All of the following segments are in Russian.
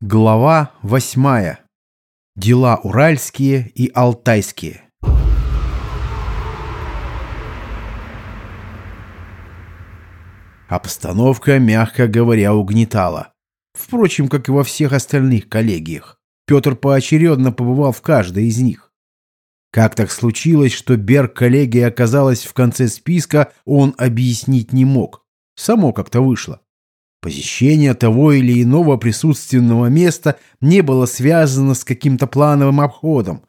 Глава восьмая. Дела уральские и алтайские. Обстановка, мягко говоря, угнетала. Впрочем, как и во всех остальных коллегиях. Петр поочередно побывал в каждой из них. Как так случилось, что Берг коллегия оказалась в конце списка, он объяснить не мог. Само как-то вышло. Посещение того или иного присутственного места не было связано с каким-то плановым обходом.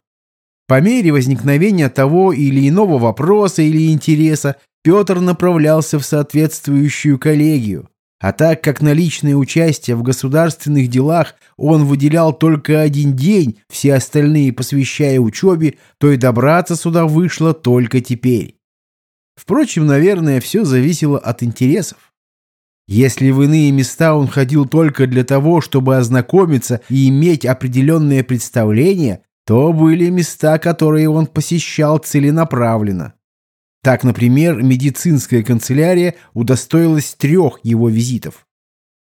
По мере возникновения того или иного вопроса или интереса Петр направлялся в соответствующую коллегию. А так как на личное участие в государственных делах он выделял только один день, все остальные посвящая учебе, то и добраться сюда вышло только теперь. Впрочем, наверное, все зависело от интересов. Если в иные места он ходил только для того, чтобы ознакомиться и иметь определенное представление, то были места, которые он посещал целенаправленно. Так, например, медицинская канцелярия удостоилась трех его визитов.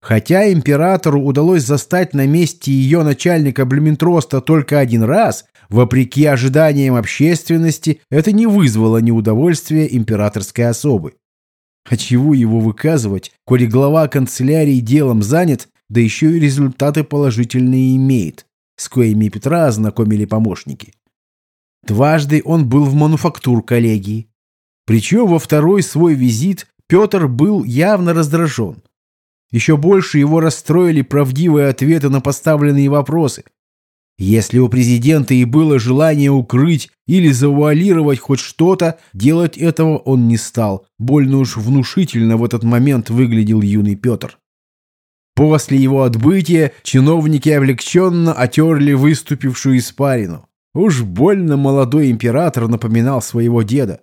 Хотя императору удалось застать на месте ее начальника Блюментроста только один раз, вопреки ожиданиям общественности, это не вызвало неудовольствия императорской особы. А чего его выказывать, коли глава канцелярии делом занят, да еще и результаты положительные имеет, с коими Петра ознакомили помощники. Дважды он был в мануфактур коллегии. Причем во второй свой визит Петр был явно раздражен. Еще больше его расстроили правдивые ответы на поставленные вопросы – если у президента и было желание укрыть или завуалировать хоть что-то, делать этого он не стал. Больно уж внушительно в этот момент выглядел юный Петр. После его отбытия чиновники облегченно отерли выступившую испарину. Уж больно молодой император напоминал своего деда.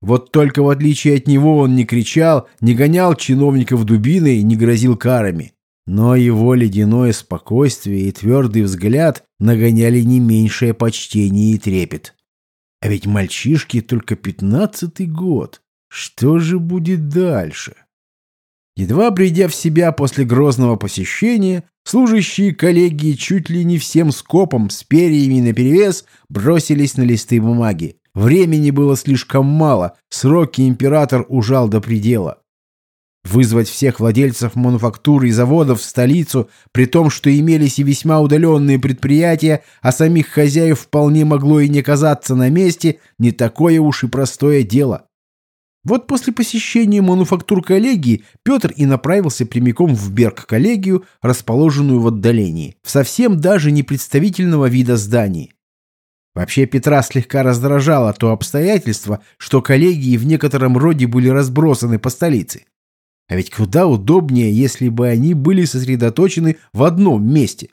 Вот только в отличие от него он не кричал, не гонял чиновников дубиной, не грозил карами. Но его ледяное спокойствие и твердый взгляд нагоняли не меньшее почтение и трепет. А ведь мальчишке только пятнадцатый год. Что же будет дальше? Едва придя в себя после грозного посещения, служащие коллеги чуть ли не всем скопом с перьями наперевес бросились на листы бумаги. Времени было слишком мало, сроки император ужал до предела. Вызвать всех владельцев мануфактур и заводов в столицу, при том, что имелись и весьма удаленные предприятия, а самих хозяев вполне могло и не казаться на месте, не такое уж и простое дело. Вот после посещения мануфактур коллегии Петр и направился прямиком в Берг-коллегию, расположенную в отдалении, в совсем даже не представительного вида здании. Вообще Петра слегка раздражало то обстоятельство, что коллегии в некотором роде были разбросаны по столице. А ведь куда удобнее, если бы они были сосредоточены в одном месте.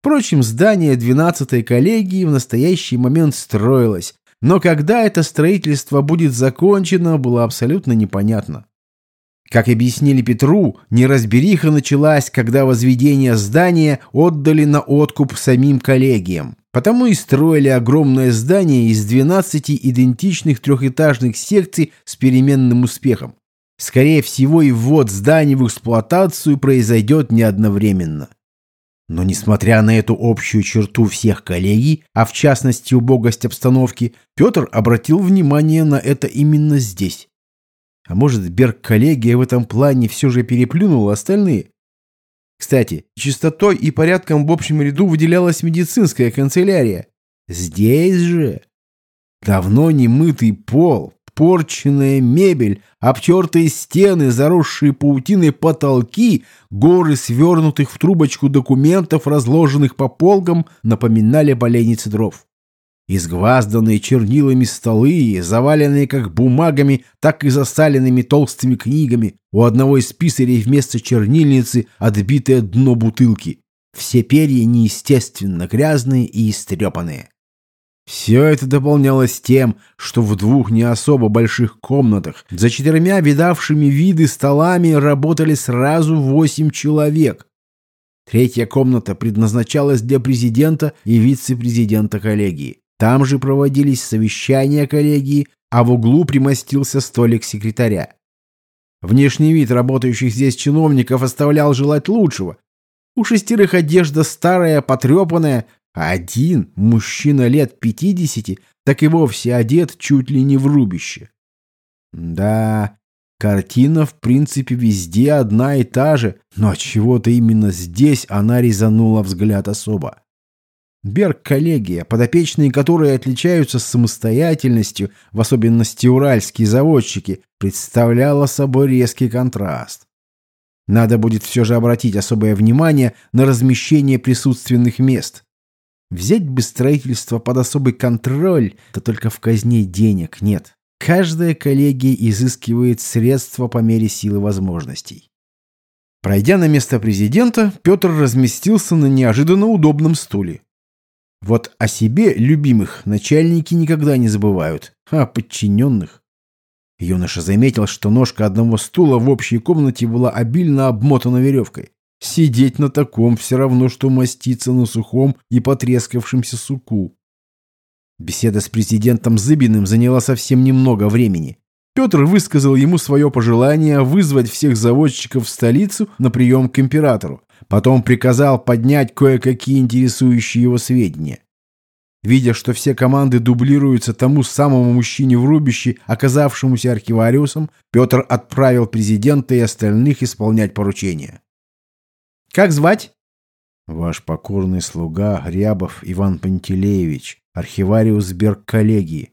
Впрочем, здание 12-й коллегии в настоящий момент строилось, но когда это строительство будет закончено, было абсолютно непонятно. Как объяснили Петру, неразбериха началась, когда возведение здания отдали на откуп самим коллегиям. Потому и строили огромное здание из 12 идентичных трехэтажных секций с переменным успехом. Скорее всего, и ввод зданий в эксплуатацию произойдет не одновременно. Но несмотря на эту общую черту всех коллегий, а в частности убогость обстановки, Петр обратил внимание на это именно здесь. А может, Берг-коллегия в этом плане все же переплюнула остальные? Кстати, чистотой и порядком в общем ряду выделялась медицинская канцелярия. Здесь же давно не мытый пол, Порченная мебель, обтертые стены, заросшие паутиной потолки, горы свернутых в трубочку документов, разложенных по полкам, напоминали поленницы дров. Изгвазданные чернилами столы, заваленные как бумагами, так и засаленными толстыми книгами. У одного из писарей вместо чернильницы отбитое дно бутылки. Все перья неестественно грязные и истрепанные. Все это дополнялось тем, что в двух не особо больших комнатах за четырьмя видавшими виды столами работали сразу восемь человек. Третья комната предназначалась для президента и вице-президента коллегии. Там же проводились совещания коллегии, а в углу примостился столик секретаря. Внешний вид работающих здесь чиновников оставлял желать лучшего. У шестерых одежда старая, потрепанная, один, мужчина лет пятидесяти, так и вовсе одет чуть ли не в рубище. Да, картина в принципе везде одна и та же, но от чего-то именно здесь она резанула взгляд особо. Берг-коллегия, подопечные которые отличаются самостоятельностью, в особенности уральские заводчики, представляла собой резкий контраст. Надо будет все же обратить особое внимание на размещение присутственных мест. Взять бы строительство под особый контроль, то только в казне денег нет. Каждая коллегия изыскивает средства по мере силы возможностей. Пройдя на место президента, Петр разместился на неожиданно удобном стуле. Вот о себе, любимых, начальники никогда не забывают, а подчиненных. Юноша заметил, что ножка одного стула в общей комнате была обильно обмотана веревкой. Сидеть на таком все равно, что маститься на сухом и потрескавшемся суку. Беседа с президентом Зыбиным заняла совсем немного времени. Петр высказал ему свое пожелание вызвать всех заводчиков в столицу на прием к императору. Потом приказал поднять кое-какие интересующие его сведения. Видя, что все команды дублируются тому самому мужчине в рубище, оказавшемуся архивариусом, Петр отправил президента и остальных исполнять поручения. «Как звать?» «Ваш покорный слуга Рябов Иван Пантелеевич, архивариус Берг-коллегии».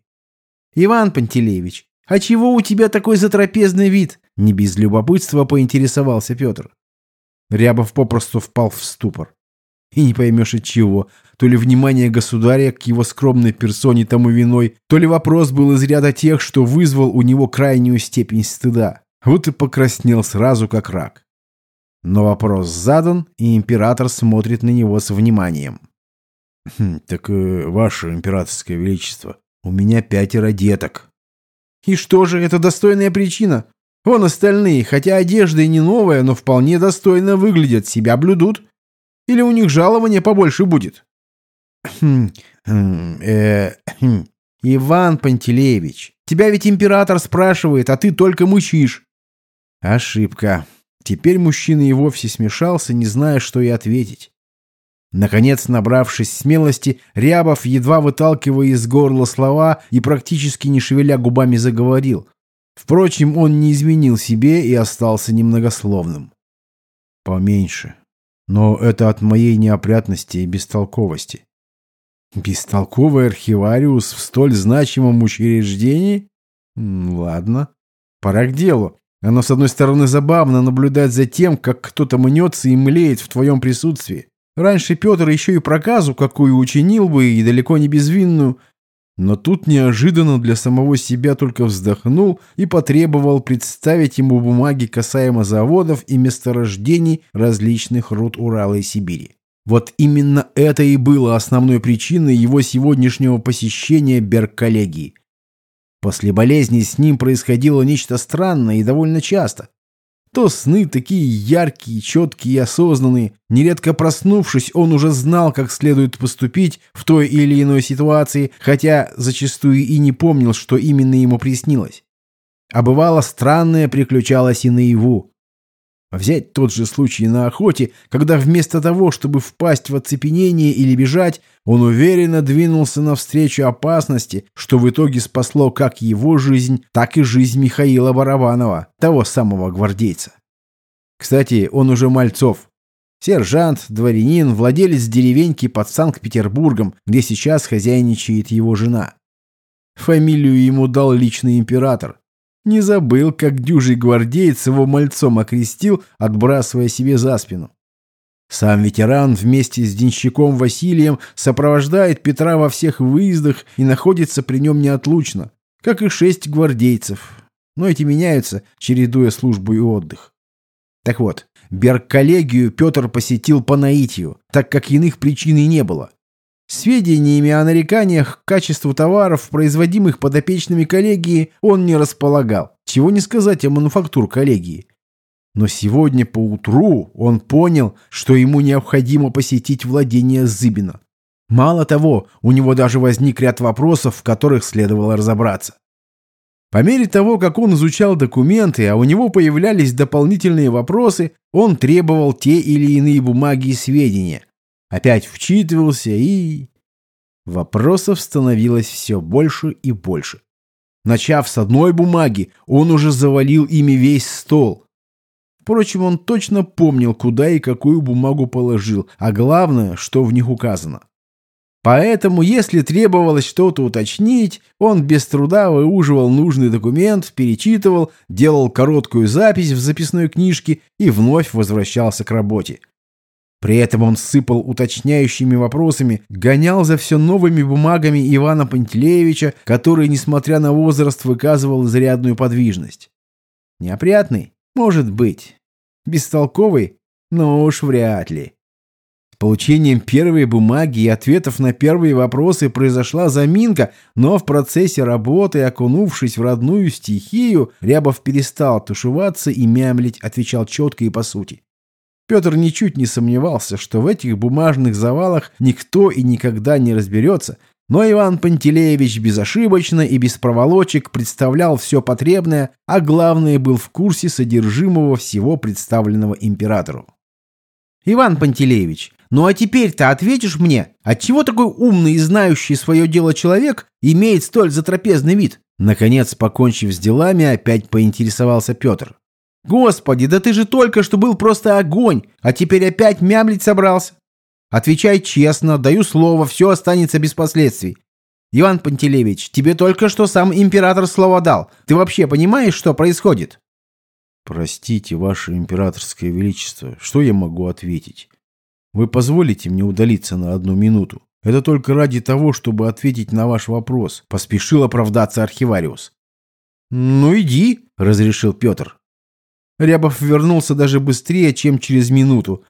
«Иван Пантелеевич, а чего у тебя такой затрапезный вид?» Не без любопытства поинтересовался Петр. Рябов попросту впал в ступор. И не поймешь от чего. То ли внимание государя к его скромной персоне тому виной, то ли вопрос был из ряда тех, что вызвал у него крайнюю степень стыда. Вот и покраснел сразу как рак. Но вопрос задан, и император смотрит на него с вниманием. «Хм, «Так, э, ваше императорское величество, у меня пятеро деток». «И что же, это достойная причина? Вон остальные, хотя одежда и не новая, но вполне достойно выглядят, себя блюдут. Или у них жалование побольше будет?» хм, хм, э, хм. «Иван Пантелеевич, тебя ведь император спрашивает, а ты только мучишь». «Ошибка. Теперь мужчина и вовсе смешался, не зная, что и ответить. Наконец, набравшись смелости, Рябов, едва выталкивая из горла слова и практически не шевеля губами, заговорил. Впрочем, он не изменил себе и остался немногословным. «Поменьше. Но это от моей неопрятности и бестолковости». «Бестолковый архивариус в столь значимом учреждении? Ладно. Пора к делу. Оно, с одной стороны, забавно наблюдать за тем, как кто-то мнется и млеет в твоем присутствии. Раньше Петр еще и проказу какую учинил бы, и далеко не безвинную. Но тут неожиданно для самого себя только вздохнул и потребовал представить ему бумаги касаемо заводов и месторождений различных руд Урала и Сибири. Вот именно это и было основной причиной его сегодняшнего посещения Берг-коллегии. После болезни с ним происходило нечто странное и довольно часто. То сны такие яркие, четкие и осознанные. Нередко проснувшись, он уже знал, как следует поступить в той или иной ситуации, хотя зачастую и не помнил, что именно ему приснилось. А бывало, странное приключалось и наяву. Взять тот же случай на охоте, когда вместо того, чтобы впасть в оцепенение или бежать, он уверенно двинулся навстречу опасности, что в итоге спасло как его жизнь, так и жизнь Михаила Барабанова, того самого гвардейца. Кстати, он уже Мальцов. Сержант, дворянин, владелец деревеньки под Санкт-Петербургом, где сейчас хозяйничает его жена. Фамилию ему дал личный император. Не забыл, как дюжий гвардеец его мальцом окрестил, отбрасывая себе за спину. Сам ветеран вместе с денщиком Василием сопровождает Петра во всех выездах и находится при нем неотлучно, как и шесть гвардейцев. Но эти меняются, чередуя службу и отдых. Так вот, Берг-коллегию Петр посетил по наитию, так как иных причин и не было. Сведениями о нареканиях к качеству товаров, производимых подопечными коллегии, он не располагал. Чего не сказать о мануфактур коллегии. Но сегодня поутру он понял, что ему необходимо посетить владение Зыбина. Мало того, у него даже возник ряд вопросов, в которых следовало разобраться. По мере того, как он изучал документы, а у него появлялись дополнительные вопросы, он требовал те или иные бумаги и сведения. Опять вчитывался и... Вопросов становилось все больше и больше. Начав с одной бумаги, он уже завалил ими весь стол. Впрочем, он точно помнил, куда и какую бумагу положил, а главное, что в них указано. Поэтому, если требовалось что-то уточнить, он без труда выуживал нужный документ, перечитывал, делал короткую запись в записной книжке и вновь возвращался к работе. При этом он сыпал уточняющими вопросами, гонял за все новыми бумагами Ивана Пантелеевича, который, несмотря на возраст, выказывал изрядную подвижность. Неопрятный? Может быть. Бестолковый? Но уж вряд ли получением первой бумаги и ответов на первые вопросы произошла заминка, но в процессе работы, окунувшись в родную стихию, Рябов перестал тушеваться и мямлить, отвечал четко и по сути. Петр ничуть не сомневался, что в этих бумажных завалах никто и никогда не разберется, но Иван Пантелеевич безошибочно и без проволочек представлял все потребное, а главное был в курсе содержимого всего представленного императору. «Иван Пантелеевич, ну а теперь-то ответишь мне, отчего такой умный и знающий свое дело человек имеет столь затрапезный вид?» Наконец, покончив с делами, опять поинтересовался Петр. «Господи, да ты же только что был просто огонь, а теперь опять мямлить собрался. Отвечай честно, даю слово, все останется без последствий. Иван Пантелеевич, тебе только что сам император слово дал. Ты вообще понимаешь, что происходит?» «Простите, ваше императорское величество, что я могу ответить? Вы позволите мне удалиться на одну минуту? Это только ради того, чтобы ответить на ваш вопрос», — поспешил оправдаться архивариус. «Ну иди», — разрешил Петр. Рябов вернулся даже быстрее, чем через минуту.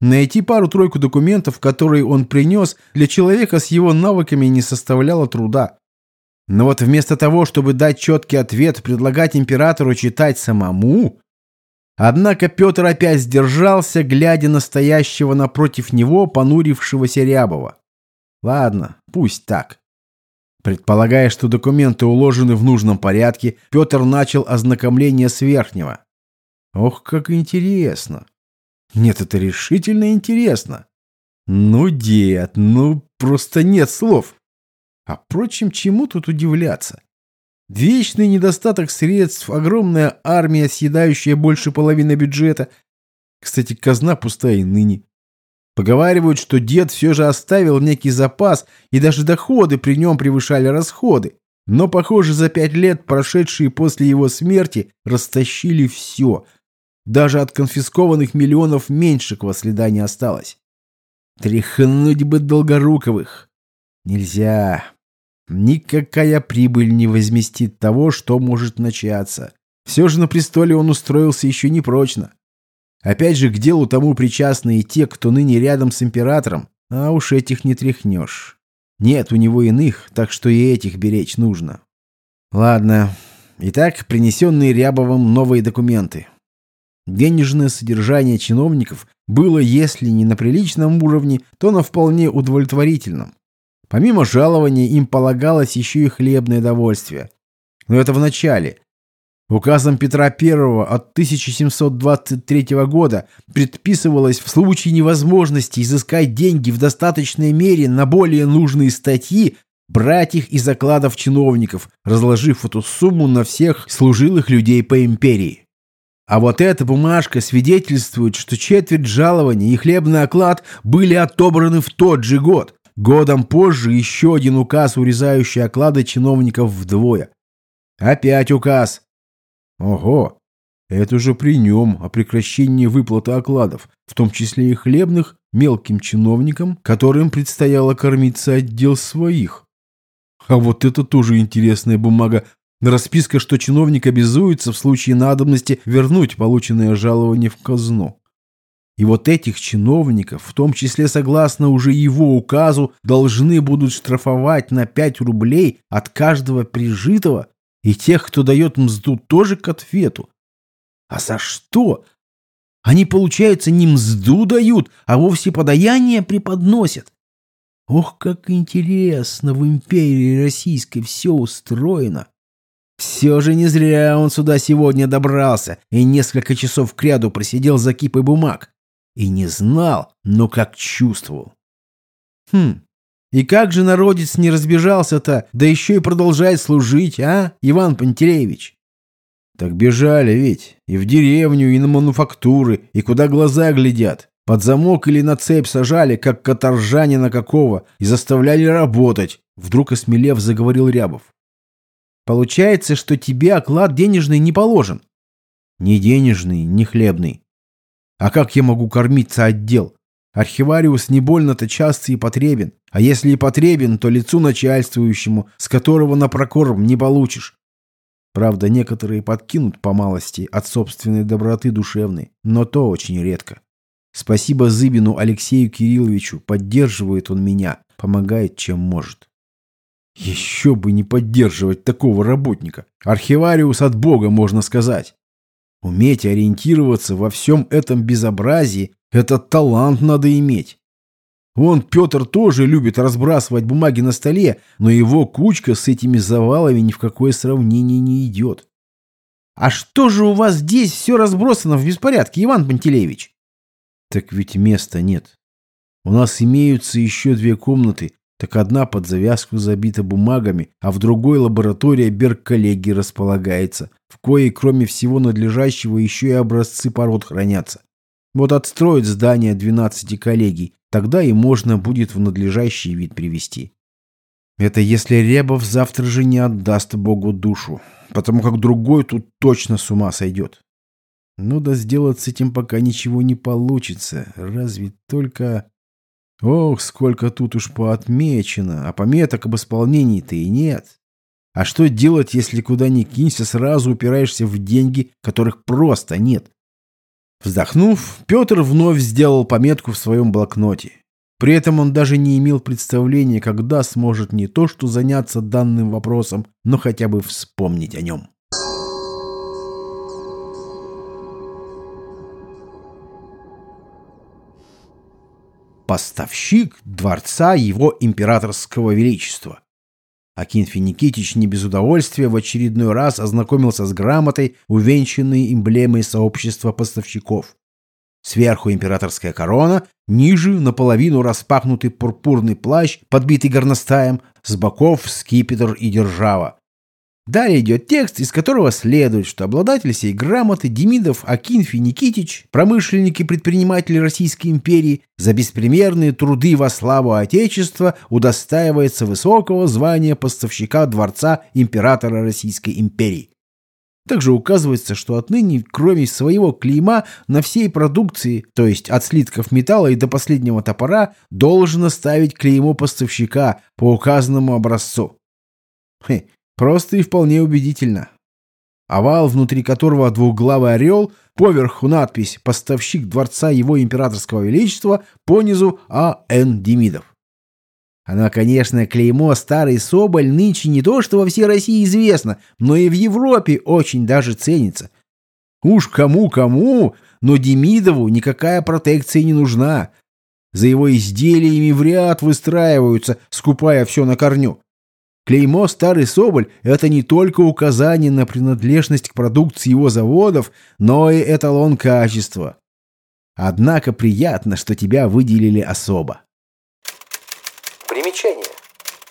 Найти пару-тройку документов, которые он принес, для человека с его навыками не составляло труда. Но вот вместо того, чтобы дать четкий ответ, предлагать императору читать самому, Однако Петр опять сдержался, глядя на стоящего напротив него понурившегося Рябова. Ладно, пусть так. Предполагая, что документы уложены в нужном порядке, Петр начал ознакомление с верхнего. Ох, как интересно. Нет, это решительно интересно. Ну, дед, ну, просто нет слов. А впрочем, чему тут удивляться? Вечный недостаток средств, огромная армия, съедающая больше половины бюджета. Кстати, казна пустая и ныне. Поговаривают, что дед все же оставил некий запас, и даже доходы при нем превышали расходы. Но, похоже, за пять лет, прошедшие после его смерти, растащили все. Даже от конфискованных миллионов меньшего следа не осталось. Тряхнуть бы Долгоруковых. Нельзя. Никакая прибыль не возместит того, что может начаться. Все же на престоле он устроился еще не прочно. Опять же, к делу тому причастны и те, кто ныне рядом с императором, а уж этих не тряхнешь. Нет у него иных, так что и этих беречь нужно. Ладно. Итак, принесенные Рябовым новые документы. Денежное содержание чиновников было, если не на приличном уровне, то на вполне удовлетворительном. Помимо жалования им полагалось еще и хлебное довольствие. Но это в начале. Указом Петра I от 1723 года предписывалось в случае невозможности изыскать деньги в достаточной мере на более нужные статьи брать их из окладов чиновников, разложив эту сумму на всех служилых людей по империи. А вот эта бумажка свидетельствует, что четверть жалования и хлебный оклад были отобраны в тот же год. Годом позже еще один указ, урезающий оклады чиновников вдвое. Опять указ. Ого, это же при нем о прекращении выплаты окладов, в том числе и хлебных, мелким чиновникам, которым предстояло кормиться отдел своих. А вот это тоже интересная бумага. Расписка, что чиновник обязуется в случае надобности вернуть полученное жалование в казну. И вот этих чиновников, в том числе согласно уже его указу, должны будут штрафовать на 5 рублей от каждого прижитого, и тех, кто дает мзду, тоже к ответу. А за что? Они, получается, не мзду дают, а вовсе подаяние преподносят. Ох, как интересно в империи российской все устроено. Все же не зря он сюда сегодня добрался и несколько часов кряду просидел за кипой бумаг. И не знал, но как чувствовал. Хм, и как же народец не разбежался-то, да еще и продолжает служить, а, Иван Пантелеевич? Так бежали ведь, и в деревню, и на мануфактуры, и куда глаза глядят. Под замок или на цепь сажали, как каторжанина какого, и заставляли работать. Вдруг осмелев заговорил Рябов. Получается, что тебе оклад денежный не положен. Ни денежный, ни хлебный. А как я могу кормиться отдел? Архивариус не больно-то часто и потребен. А если и потребен, то лицу начальствующему, с которого на прокорм не получишь. Правда, некоторые подкинут по малости от собственной доброты душевной, но то очень редко. Спасибо Зыбину Алексею Кирилловичу, поддерживает он меня, помогает чем может. Еще бы не поддерживать такого работника. Архивариус от Бога, можно сказать. Уметь ориентироваться во всем этом безобразии – этот талант надо иметь. Вон Петр тоже любит разбрасывать бумаги на столе, но его кучка с этими завалами ни в какое сравнение не идет. «А что же у вас здесь все разбросано в беспорядке, Иван Пантелеевич?» «Так ведь места нет. У нас имеются еще две комнаты, так одна под завязку забита бумагами, а в другой лаборатория Берг-коллегии располагается, в коей, кроме всего надлежащего, еще и образцы пород хранятся. Вот отстроят здание 12 коллегий, тогда и можно будет в надлежащий вид привести. Это если Ребов завтра же не отдаст Богу душу, потому как другой тут точно с ума сойдет. Ну да сделать с этим пока ничего не получится, разве только... Ох, сколько тут уж поотмечено, а пометок об исполнении-то и нет. А что делать, если куда ни кинься, сразу упираешься в деньги, которых просто нет? Вздохнув, Петр вновь сделал пометку в своем блокноте. При этом он даже не имел представления, когда сможет не то что заняться данным вопросом, но хотя бы вспомнить о нем. Поставщик дворца его императорского величества. Акинфий Никитич не без удовольствия в очередной раз ознакомился с грамотой, увенчанной эмблемой сообщества поставщиков. Сверху императорская корона, ниже наполовину распахнутый пурпурный плащ, подбитый горностаем, с боков скипетр и держава. Далее идет текст, из которого следует, что обладатель сей грамоты Демидов Акинфий Никитич, промышленник и предприниматель Российской империи, за беспримерные труды во славу Отечества удостаивается высокого звания поставщика дворца императора Российской империи. Также указывается, что отныне, кроме своего клейма, на всей продукции, то есть от слитков металла и до последнего топора, должен ставить клеймо поставщика по указанному образцу. Хе, Просто и вполне убедительно. Овал, внутри которого двухглавый орел, поверху надпись «Поставщик дворца его императорского величества», понизу А.Н. Демидов. Она, конечно, клеймо «Старый Соболь» нынче не то, что во всей России известно, но и в Европе очень даже ценится. Уж кому-кому, но Демидову никакая протекция не нужна. За его изделиями в ряд выстраиваются, скупая все на корню. Клеймо «Старый Соболь» — это не только указание на принадлежность к продукции его заводов, но и эталон качества. Однако приятно, что тебя выделили особо. Примечание.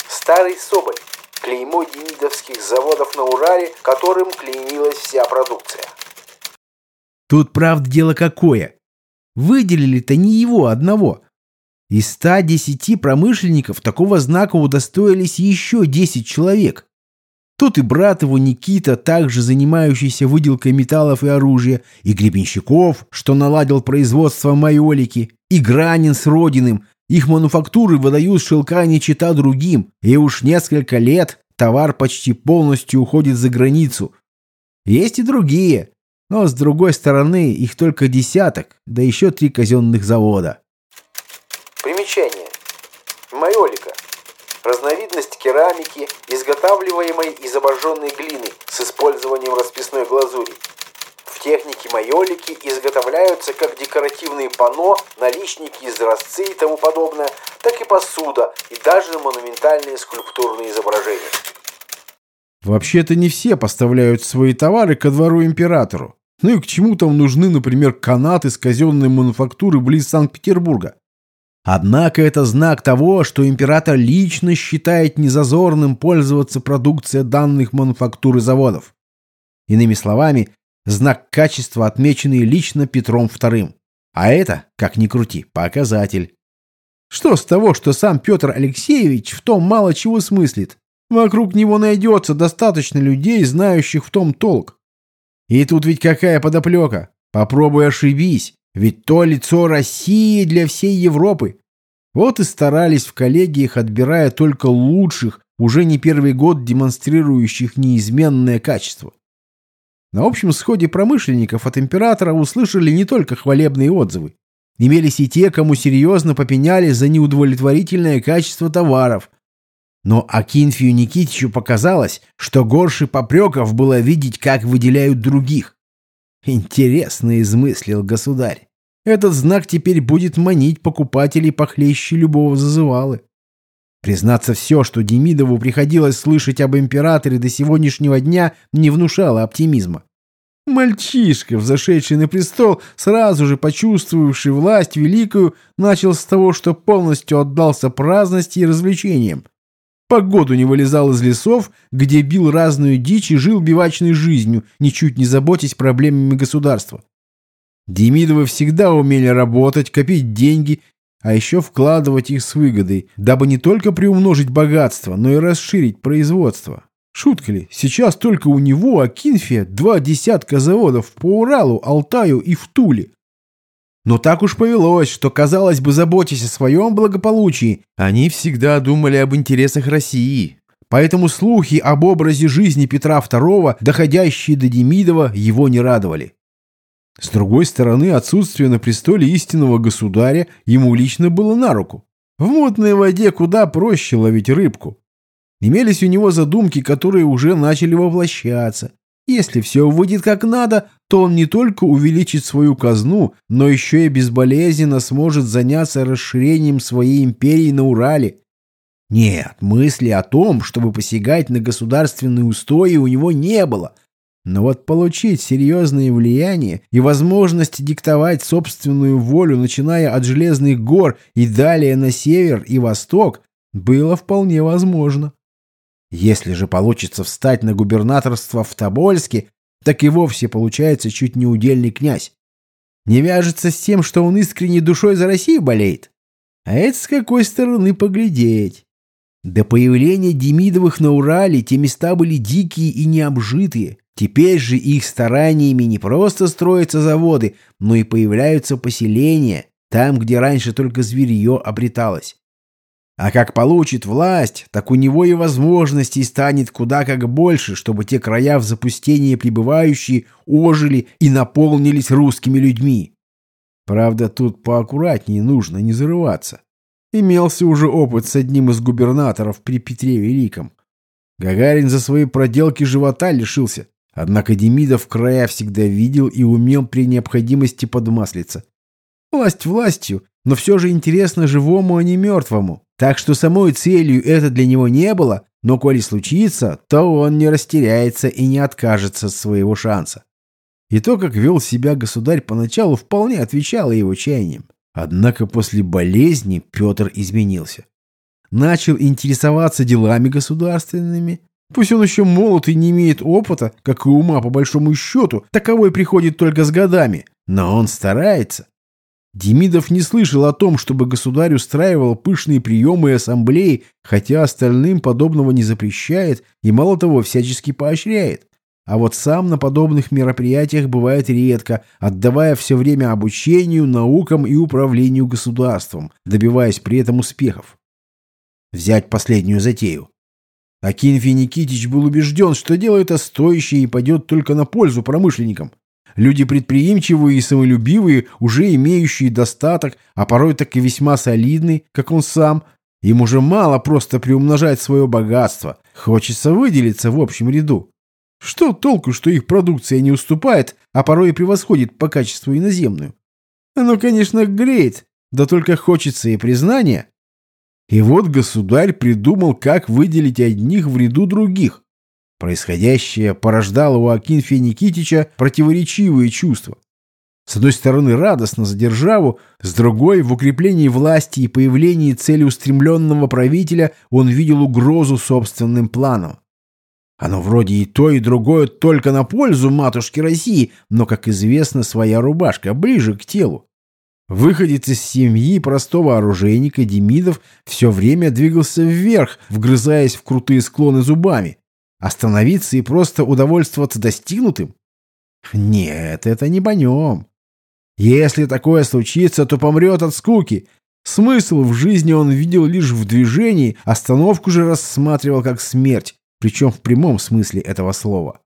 «Старый Соболь» — клеймо демидовских заводов на Урале, которым клеймилась вся продукция. Тут, правда, дело какое. Выделили-то не его одного, из 110 промышленников такого знака удостоились еще 10 человек. Тут и брат его Никита, также занимающийся выделкой металлов и оружия, и Гребенщиков, что наладил производство майолики, и Гранин с Родиным. Их мануфактуры выдают шелка не чита другим, и уж несколько лет товар почти полностью уходит за границу. Есть и другие, но с другой стороны их только десяток, да еще три казенных завода. Примечание. Майолика. Разновидность керамики, изготавливаемой из обожженной глины с использованием расписной глазури. В технике майолики изготовляются как декоративные панно, наличники, изразцы и тому подобное, так и посуда и даже монументальные скульптурные изображения. Вообще-то не все поставляют свои товары ко двору императору. Ну и к чему там нужны, например, канаты с казенной мануфактуры близ Санкт-Петербурга? Однако это знак того, что император лично считает незазорным пользоваться продукцией данных мануфактур и заводов. Иными словами, знак качества, отмеченный лично Петром II. А это, как ни крути, показатель. Что с того, что сам Петр Алексеевич в том мало чего смыслит? Вокруг него найдется достаточно людей, знающих в том толк. И тут ведь какая подоплека? Попробуй ошибись, ведь то лицо России для всей Европы. Вот и старались в коллегиях, отбирая только лучших, уже не первый год демонстрирующих неизменное качество. На общем сходе промышленников от императора услышали не только хвалебные отзывы. Имелись и те, кому серьезно попеняли за неудовлетворительное качество товаров, но Акинфию Никитичу показалось, что горше попреков было видеть, как выделяют других. Интересно измыслил государь. Этот знак теперь будет манить покупателей похлеще любого зазывалы. Признаться, все, что Демидову приходилось слышать об императоре до сегодняшнего дня, не внушало оптимизма. Мальчишка, взошедший на престол, сразу же почувствовавший власть великую, начал с того, что полностью отдался праздности и развлечениям. Погоду не вылезал из лесов, где бил разную дичь и жил бивачной жизнью, ничуть не заботясь проблемами государства. Демидовы всегда умели работать, копить деньги, а еще вкладывать их с выгодой, дабы не только приумножить богатство, но и расширить производство. Шутка ли, сейчас только у него, Акинфия, два десятка заводов по Уралу, Алтаю и в Туле. Но так уж повелось, что, казалось бы, заботясь о своем благополучии, они всегда думали об интересах России. Поэтому слухи об образе жизни Петра II, доходящие до Демидова, его не радовали. С другой стороны, отсутствие на престоле истинного государя ему лично было на руку. В мутной воде куда проще ловить рыбку. Имелись у него задумки, которые уже начали воплощаться. Если все выйдет как надо, то он не только увеличит свою казну, но еще и безболезненно сможет заняться расширением своей империи на Урале. Нет, мысли о том, чтобы посягать на государственные устои у него не было. Но вот получить серьезное влияние и возможность диктовать собственную волю, начиная от Железных гор и далее на север и восток, было вполне возможно. Если же получится встать на губернаторство в Тобольске, так и вовсе получается чуть не удельный князь. Не вяжется с тем, что он искренней душой за Россию болеет. А это с какой стороны поглядеть. До появления Демидовых на Урале те места были дикие и необжитые. Теперь же их стараниями не просто строятся заводы, но и появляются поселения, там, где раньше только зверье обреталось. А как получит власть, так у него и возможностей станет куда как больше, чтобы те края в запустении пребывающие ожили и наполнились русскими людьми. Правда, тут поаккуратнее нужно не зарываться. Имелся уже опыт с одним из губернаторов при Петре Великом. Гагарин за свои проделки живота лишился. Однако Демидов края всегда видел и умел при необходимости подмаслиться. Власть властью, но все же интересно живому, а не мертвому. Так что самой целью это для него не было, но коли случится, то он не растеряется и не откажется от своего шанса. И то, как вел себя государь поначалу, вполне отвечало его чаяниям. Однако после болезни Петр изменился. Начал интересоваться делами государственными. Пусть он еще молод и не имеет опыта, как и ума по большому счету, таковой приходит только с годами, но он старается. Демидов не слышал о том, чтобы государь устраивал пышные приемы и ассамблеи, хотя остальным подобного не запрещает и, мало того, всячески поощряет. А вот сам на подобных мероприятиях бывает редко, отдавая все время обучению, наукам и управлению государством, добиваясь при этом успехов. Взять последнюю затею. Акинфий Никитич был убежден, что дело это стоящее и пойдет только на пользу промышленникам. Люди предприимчивые и самолюбивые, уже имеющие достаток, а порой так и весьма солидный, как он сам. Им уже мало просто приумножать свое богатство. Хочется выделиться в общем ряду. Что толку, что их продукция не уступает, а порой и превосходит по качеству иноземную? Оно, конечно, греет, да только хочется и признания. И вот государь придумал, как выделить одних в ряду других. Происходящее порождало у Акинфия Никитича противоречивые чувства. С одной стороны, радостно за державу, с другой, в укреплении власти и появлении целеустремленного правителя он видел угрозу собственным планам. Оно вроде и то, и другое только на пользу матушки России, но, как известно, своя рубашка ближе к телу. Выходец из семьи простого оружейника Демидов все время двигался вверх, вгрызаясь в крутые склоны зубами. Остановиться и просто удовольствоваться достигнутым? Нет, это не по. Если такое случится, то помрет от скуки. Смысл в жизни он видел лишь в движении, остановку же рассматривал как смерть, причем в прямом смысле этого слова.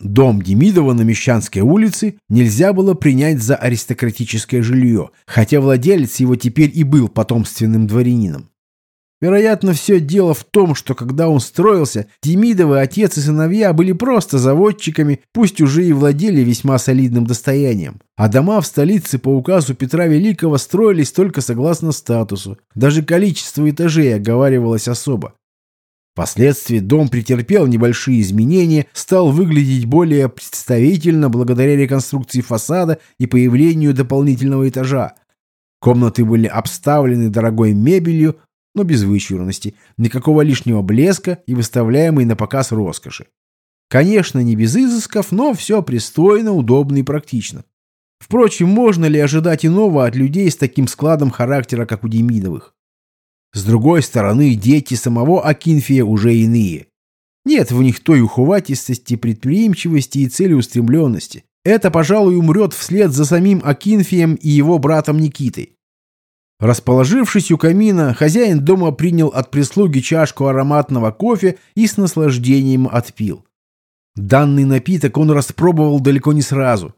Дом Демидова на Мещанской улице нельзя было принять за аристократическое жилье, хотя владелец его теперь и был потомственным дворянином. Вероятно, все дело в том, что когда он строился, Демидовы отец и сыновья были просто заводчиками, пусть уже и владели весьма солидным достоянием. А дома в столице по указу Петра Великого строились только согласно статусу. Даже количество этажей оговаривалось особо. Впоследствии дом претерпел небольшие изменения, стал выглядеть более представительно благодаря реконструкции фасада и появлению дополнительного этажа. Комнаты были обставлены дорогой мебелью, но без вычурности, никакого лишнего блеска и выставляемой на показ роскоши. Конечно, не без изысков, но все пристойно, удобно и практично. Впрочем, можно ли ожидать иного от людей с таким складом характера, как у Демидовых? С другой стороны, дети самого Акинфия уже иные. Нет в них той ухватистости, предприимчивости и целеустремленности. Это, пожалуй, умрет вслед за самим Акинфием и его братом Никитой. Расположившись у камина, хозяин дома принял от прислуги чашку ароматного кофе и с наслаждением отпил. Данный напиток он распробовал далеко не сразу.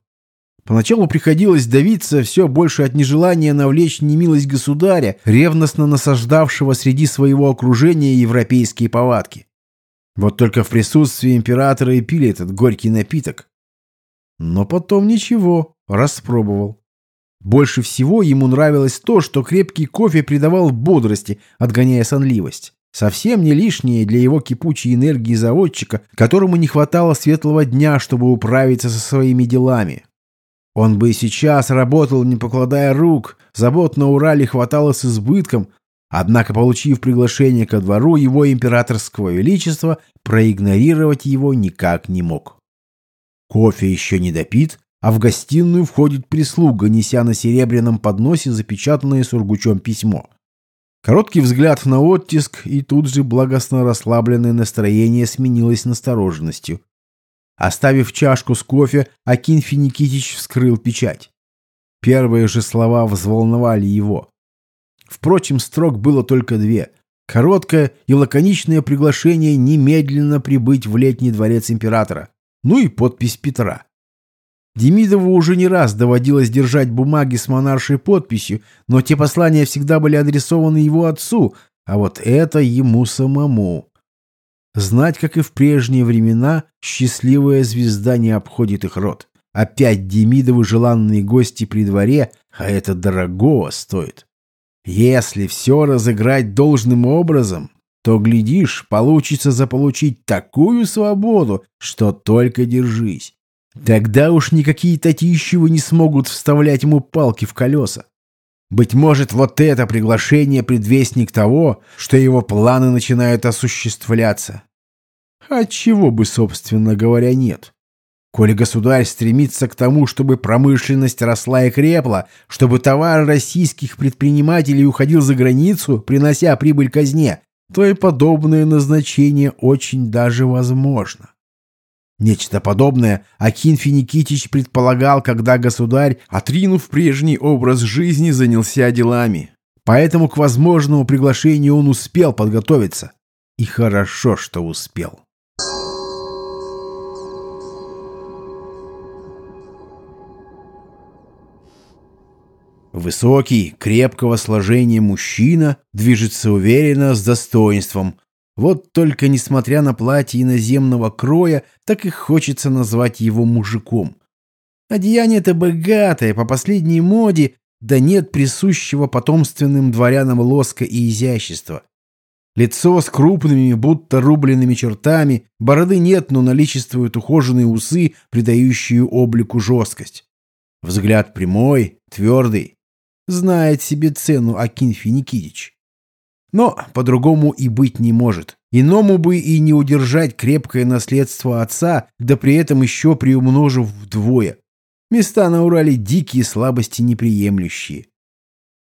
Поначалу приходилось давиться все больше от нежелания навлечь немилость государя, ревностно насаждавшего среди своего окружения европейские повадки. Вот только в присутствии императора и пили этот горький напиток. Но потом ничего, распробовал. Больше всего ему нравилось то, что крепкий кофе придавал бодрости, отгоняя сонливость. Совсем не лишнее для его кипучей энергии заводчика, которому не хватало светлого дня, чтобы управиться со своими делами. Он бы и сейчас работал, не покладая рук, забот на Урале хватало с избытком, однако, получив приглашение ко двору его императорского величества, проигнорировать его никак не мог. Кофе еще не допит, а в гостиную входит прислуга, неся на серебряном подносе запечатанное сургучом письмо. Короткий взгляд на оттиск, и тут же благостно расслабленное настроение сменилось настороженностью. Оставив чашку с кофе, Акинфи Никитич вскрыл печать. Первые же слова взволновали его. Впрочем, строк было только две. Короткое и лаконичное приглашение немедленно прибыть в летний дворец императора. Ну и подпись Петра. Демидову уже не раз доводилось держать бумаги с монаршей подписью, но те послания всегда были адресованы его отцу, а вот это ему самому. Знать, как и в прежние времена, счастливая звезда не обходит их рот. Опять Демидовы желанные гости при дворе, а это дорогого стоит. Если все разыграть должным образом, то, глядишь, получится заполучить такую свободу, что только держись. Тогда уж никакие Татищевы не смогут вставлять ему палки в колеса. Быть может, вот это приглашение предвестник того, что его планы начинают осуществляться. Отчего бы, собственно говоря, нет? Коли государь стремится к тому, чтобы промышленность росла и крепла, чтобы товар российских предпринимателей уходил за границу, принося прибыль казне, то и подобное назначение очень даже возможно. Нечто подобное Акинфи Никитич предполагал, когда государь, отринув прежний образ жизни, занялся делами. Поэтому к возможному приглашению он успел подготовиться. И хорошо, что успел. Высокий, крепкого сложения мужчина движется уверенно, с достоинством, вот только, несмотря на платье иноземного кроя, так и хочется назвать его мужиком. Одеяние-то богатое, по последней моде, да нет присущего потомственным дворянам лоска и изящества. Лицо с крупными, будто рубленными чертами, бороды нет, но наличествуют ухоженные усы, придающие облику жесткость. Взгляд прямой, твердый. Знает себе цену Акинфи Никитич. Но по-другому и быть не может. Иному бы и не удержать крепкое наследство отца, да при этом еще приумножив вдвое. Места на Урале дикие, слабости неприемлющие.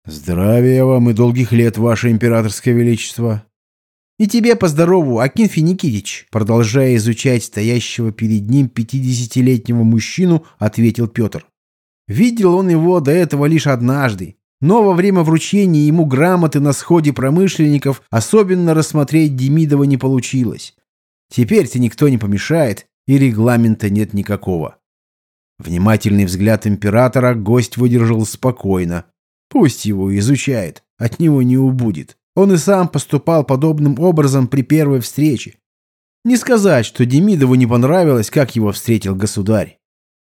Здравия вам и долгих лет, ваше императорское величество. И тебе поздорову, Акинфи Никитич, продолжая изучать стоящего перед ним пятидесятилетнего мужчину, ответил Петр. Видел он его до этого лишь однажды, но во время вручения ему грамоты на сходе промышленников особенно рассмотреть Демидова не получилось. Теперь-то никто не помешает, и регламента нет никакого. Внимательный взгляд императора гость выдержал спокойно. Пусть его изучает, от него не убудет. Он и сам поступал подобным образом при первой встрече. Не сказать, что Демидову не понравилось, как его встретил государь.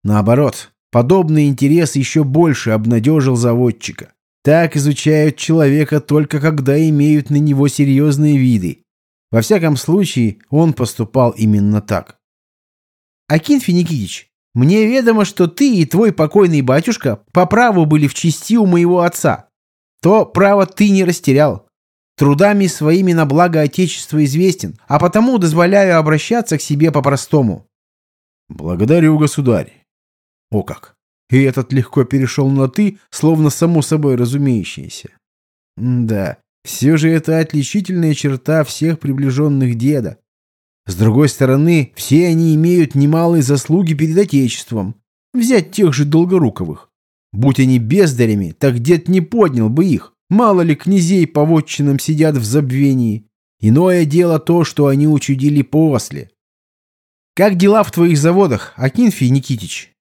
Наоборот, Подобный интерес еще больше обнадежил заводчика. Так изучают человека только когда имеют на него серьезные виды. Во всяком случае, он поступал именно так. «Акинфи Никитич, мне ведомо, что ты и твой покойный батюшка по праву были в чести у моего отца. То право ты не растерял. Трудами своими на благо Отечества известен, а потому дозволяю обращаться к себе по-простому». «Благодарю, государь. О как! И этот легко перешел на «ты», словно само собой разумеющееся. М да, все же это отличительная черта всех приближенных деда. С другой стороны, все они имеют немалые заслуги перед Отечеством. Взять тех же Долгоруковых. Будь они бездарями, так дед не поднял бы их. Мало ли князей по вотчинам сидят в забвении. Иное дело то, что они учудили после. Как дела в твоих заводах, Акинфий Никитич?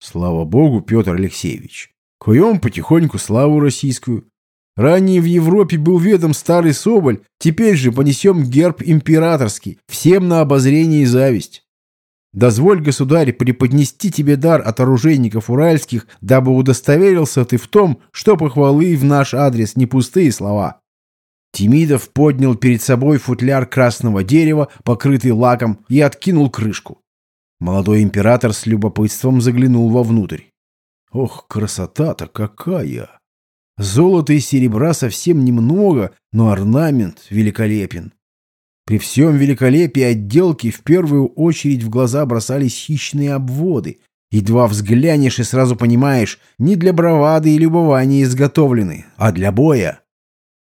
Слава богу, Петр Алексеевич. Куем потихоньку славу российскую. Ранее в Европе был ведом старый Соболь, теперь же понесем герб императорский, всем на обозрение и зависть. Дозволь, государь, преподнести тебе дар от оружейников уральских, дабы удостоверился ты в том, что похвалы в наш адрес не пустые слова». Тимидов поднял перед собой футляр красного дерева, покрытый лаком, и откинул крышку. Молодой император с любопытством заглянул вовнутрь. Ох, красота-то какая! Золота и серебра совсем немного, но орнамент великолепен. При всем великолепии отделки в первую очередь в глаза бросались хищные обводы. Едва взглянешь и сразу понимаешь, не для бравады и любования изготовлены, а для боя.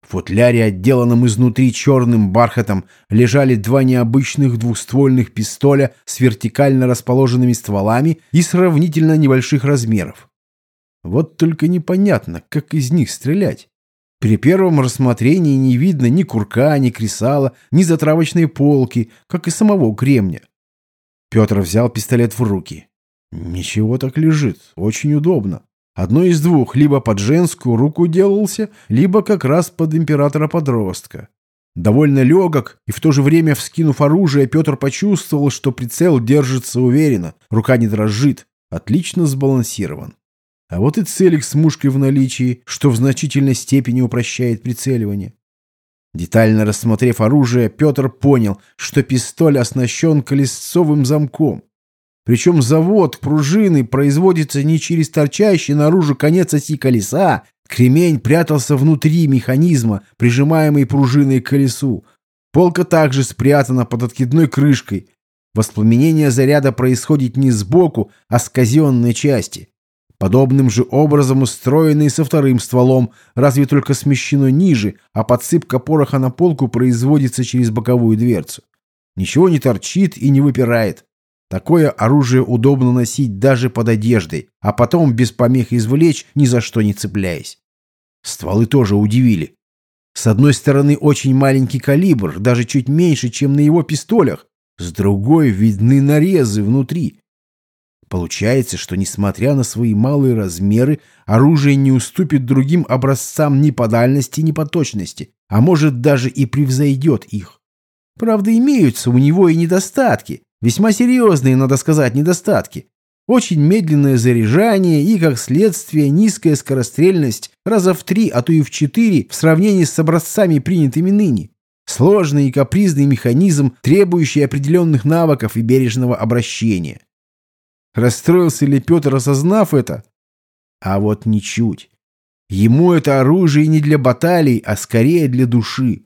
В футляре, отделанном изнутри черным бархатом, лежали два необычных двухствольных пистоля с вертикально расположенными стволами и сравнительно небольших размеров. Вот только непонятно, как из них стрелять. При первом рассмотрении не видно ни курка, ни кресала, ни затравочной полки, как и самого кремня. Петр взял пистолет в руки. Ничего так лежит, очень удобно. Одно из двух, либо под женскую руку делался, либо как раз под императора-подростка. Довольно легок, и в то же время, вскинув оружие, Петр почувствовал, что прицел держится уверенно, рука не дрожит, отлично сбалансирован. А вот и целик с мушкой в наличии, что в значительной степени упрощает прицеливание. Детально рассмотрев оружие, Петр понял, что пистоль оснащен колесцовым замком. Причем завод пружины производится не через торчащий наружу конец оси колеса. Кремень прятался внутри механизма, прижимаемой пружиной к колесу. Полка также спрятана под откидной крышкой. Воспламенение заряда происходит не сбоку, а с казенной части. Подобным же образом устроены и со вторым стволом, разве только смещено ниже, а подсыпка пороха на полку производится через боковую дверцу. Ничего не торчит и не выпирает. Такое оружие удобно носить даже под одеждой, а потом без помех извлечь, ни за что не цепляясь. Стволы тоже удивили. С одной стороны очень маленький калибр, даже чуть меньше, чем на его пистолях. С другой видны нарезы внутри. Получается, что несмотря на свои малые размеры, оружие не уступит другим образцам ни по дальности, ни по точности, а может даже и превзойдет их. Правда, имеются у него и недостатки, Весьма серьезные, надо сказать, недостатки. Очень медленное заряжание и, как следствие, низкая скорострельность раза в три, а то и в четыре в сравнении с образцами, принятыми ныне. Сложный и капризный механизм, требующий определенных навыков и бережного обращения. Расстроился ли Петр, осознав это? А вот ничуть. Ему это оружие не для баталий, а скорее для души.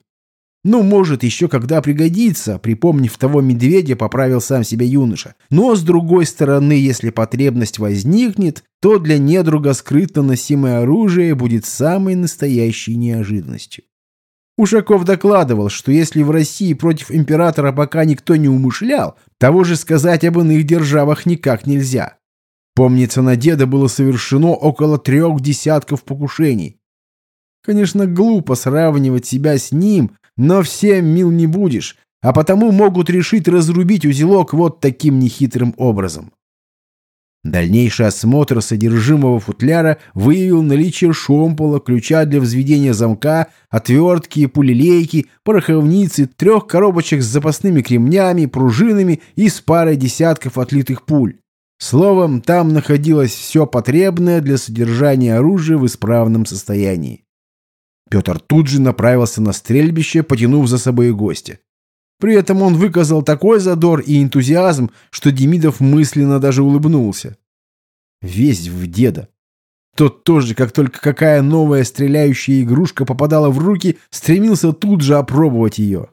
Ну, может, еще когда пригодится, припомнив того медведя, поправил сам себя юноша. Но, с другой стороны, если потребность возникнет, то для недруга скрытно носимое оружие будет самой настоящей неожиданностью. Ушаков докладывал, что если в России против императора пока никто не умышлял, того же сказать об иных державах никак нельзя. Помнится, на деда было совершено около трех десятков покушений. Конечно, глупо сравнивать себя с ним, но всем мил не будешь, а потому могут решить разрубить узелок вот таким нехитрым образом. Дальнейший осмотр содержимого футляра выявил наличие шомпола, ключа для взведения замка, отвертки, пулелейки, пороховницы, трех коробочек с запасными кремнями, пружинами и с парой десятков отлитых пуль. Словом, там находилось все потребное для содержания оружия в исправном состоянии. Петр тут же направился на стрельбище, потянув за собой гостя. При этом он выказал такой задор и энтузиазм, что Демидов мысленно даже улыбнулся. Весь в деда. Тот тоже, как только какая новая стреляющая игрушка попадала в руки, стремился тут же опробовать ее.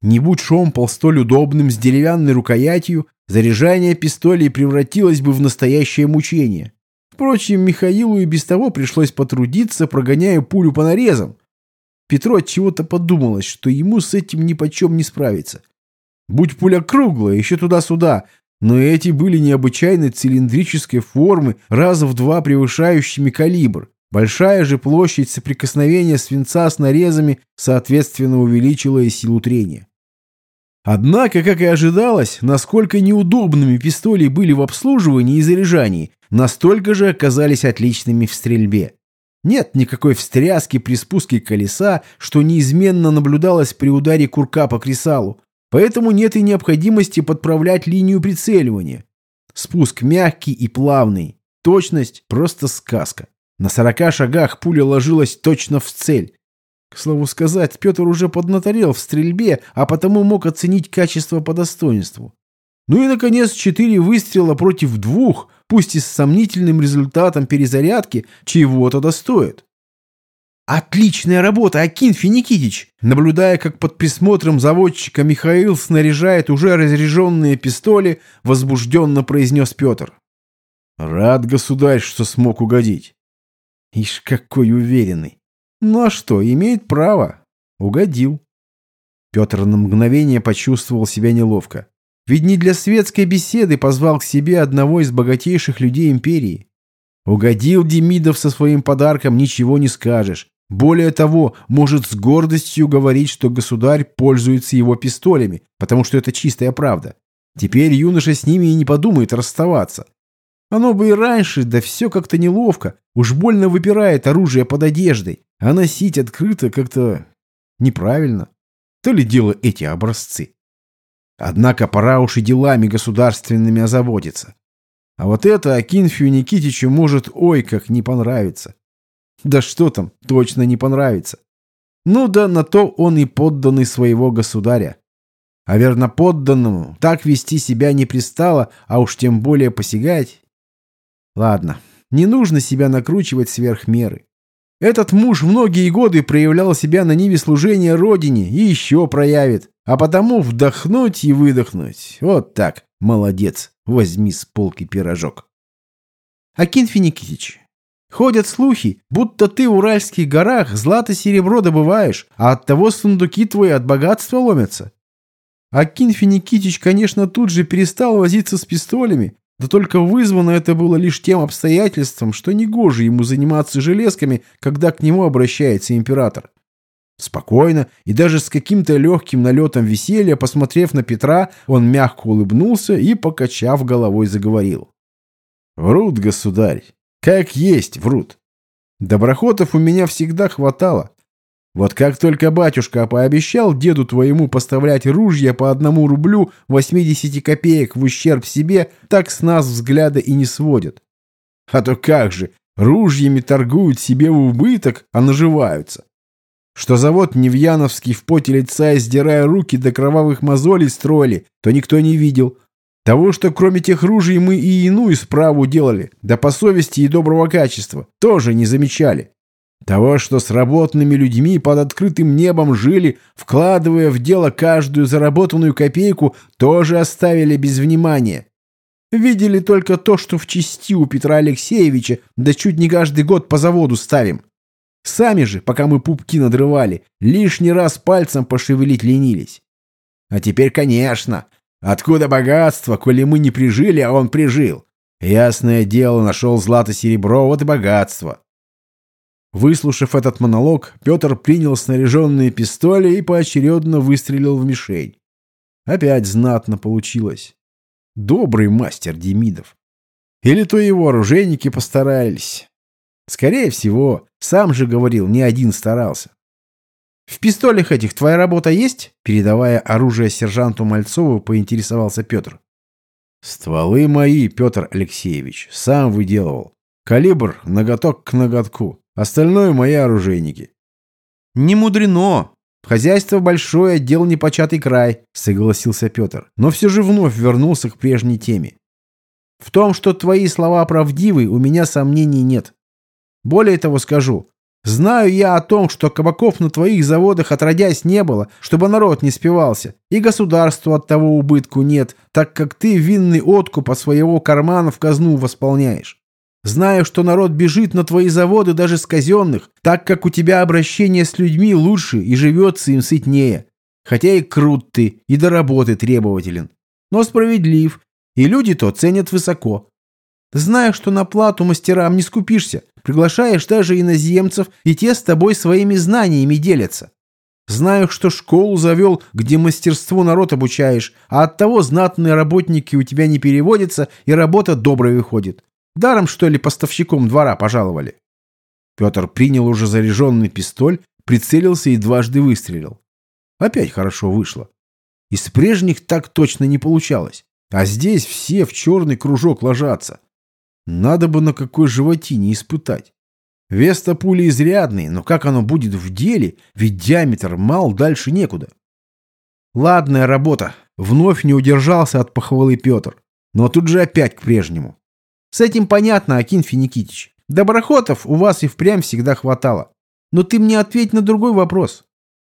Не будь шомпол столь удобным с деревянной рукоятью, заряжание пистолей превратилось бы в настоящее мучение. Впрочем, Михаилу и без того пришлось потрудиться, прогоняя пулю по нарезам. Петру от чего-то подумалось, что ему с этим ни почем не справиться. Будь пуля круглая, еще туда-сюда, но эти были необычайной цилиндрической формы, раза в два превышающими калибр. Большая же площадь соприкосновения свинца с нарезами соответственно увеличила и силу трения. Однако, как и ожидалось, насколько неудобными пистоли были в обслуживании и заряжании, настолько же оказались отличными в стрельбе. Нет никакой встряски при спуске колеса, что неизменно наблюдалось при ударе курка по кресалу, поэтому нет и необходимости подправлять линию прицеливания. Спуск мягкий и плавный, точность – просто сказка. На сорока шагах пуля ложилась точно в цель. К слову сказать, Петр уже поднаторел в стрельбе, а потому мог оценить качество по достоинству. Ну и, наконец, четыре выстрела против двух, пусть и с сомнительным результатом перезарядки, чего-то достоит. «Отличная работа, Акин Финикитич!» Наблюдая, как под присмотром заводчика Михаил снаряжает уже разряженные пистоли, возбужденно произнес Петр. «Рад, государь, что смог угодить». Ишь, какой уверенный. Ну а что, имеет право. Угодил. Петр на мгновение почувствовал себя неловко. Ведь не для светской беседы позвал к себе одного из богатейших людей империи. Угодил Демидов со своим подарком, ничего не скажешь. Более того, может с гордостью говорить, что государь пользуется его пистолями, потому что это чистая правда. Теперь юноша с ними и не подумает расставаться. Оно бы и раньше, да все как-то неловко. Уж больно выпирает оружие под одеждой. А носить открыто как-то неправильно. То ли дело эти образцы. Однако пора уж и делами государственными озаботиться. А вот это Акинфию Никитичу может ой как не понравиться. Да что там, точно не понравится. Ну да на то он и подданный своего государя. А верно подданному так вести себя не пристало, а уж тем более посягать. Ладно, не нужно себя накручивать сверх меры. Этот муж многие годы проявлял себя на ниве служения Родине и еще проявит. А потому вдохнуть и выдохнуть. Вот так. Молодец. Возьми с полки пирожок. Акин Финикитич, ходят слухи, будто ты в Уральских горах злато-серебро добываешь, а от того сундуки твои от богатства ломятся. Акин Финикитич, конечно, тут же перестал возиться с пистолями, да только вызвано это было лишь тем обстоятельством, что негоже ему заниматься железками, когда к нему обращается император. Спокойно и даже с каким-то легким налетом веселья, посмотрев на Петра, он мягко улыбнулся и, покачав головой, заговорил. «Врут, государь. Как есть врут. Доброхотов у меня всегда хватало. Вот как только батюшка пообещал деду твоему поставлять ружья по одному рублю 80 копеек в ущерб себе, так с нас взгляда и не сводят. А то как же, ружьями торгуют себе в убыток, а наживаются. что завод Невьяновский в поте лица, издирая руки до кровавых мозолей строили, то никто не видел. Того, что кроме тех ружей мы и иную справу делали, да по совести и доброго качества, тоже не замечали. Того, что с работными людьми под открытым небом жили, вкладывая в дело каждую заработанную копейку, тоже оставили без внимания. Видели только то, что в части у Петра Алексеевича, да чуть не каждый год по заводу ставим. Сами же, пока мы пупки надрывали, лишний раз пальцем пошевелить ленились. А теперь, конечно, откуда богатство, коли мы не прижили, а он прижил? Ясное дело, нашел злато-серебро, вот и богатство. Выслушав этот монолог, Петр принял снаряженные пистоли и поочередно выстрелил в мишень. Опять знатно получилось. Добрый мастер Демидов. Или то его оружейники постарались. Скорее всего, сам же говорил, не один старался. «В пистолях этих твоя работа есть?» Передавая оружие сержанту Мальцову, поинтересовался Петр. «Стволы мои, Петр Алексеевич, сам выделывал. Калибр ноготок к ноготку. Остальное мои оружейники». «Не мудрено. Хозяйство большое, отдел непочатый край», — согласился Петр. Но все же вновь вернулся к прежней теме. «В том, что твои слова правдивы, у меня сомнений нет. Более того скажу. Знаю я о том, что кабаков на твоих заводах отродясь не было, чтобы народ не спивался, и государству от того убытку нет, так как ты винный откуп от своего кармана в казну восполняешь. Знаю, что народ бежит на твои заводы даже с казенных, так как у тебя обращение с людьми лучше и живется им сытнее. Хотя и крут ты, и до работы требователен. Но справедлив, и люди то ценят высоко. Знаю, что на плату мастерам не скупишься, Приглашаешь даже иноземцев, и те с тобой своими знаниями делятся. Знаю, что школу завел, где мастерству народ обучаешь, а оттого знатные работники у тебя не переводятся, и работа добрая выходит. Даром, что ли, поставщиком двора пожаловали?» Петр принял уже заряженный пистоль, прицелился и дважды выстрелил. Опять хорошо вышло. Из прежних так точно не получалось. А здесь все в черный кружок ложатся. Надо бы на какой животине испытать. Вес-то пули изрядный, но как оно будет в деле, ведь диаметр мал, дальше некуда. Ладная работа. Вновь не удержался от похвалы Петр. Но тут же опять к прежнему. С этим понятно, Акин Финикитич. Доброхотов у вас и впрямь всегда хватало. Но ты мне ответь на другой вопрос.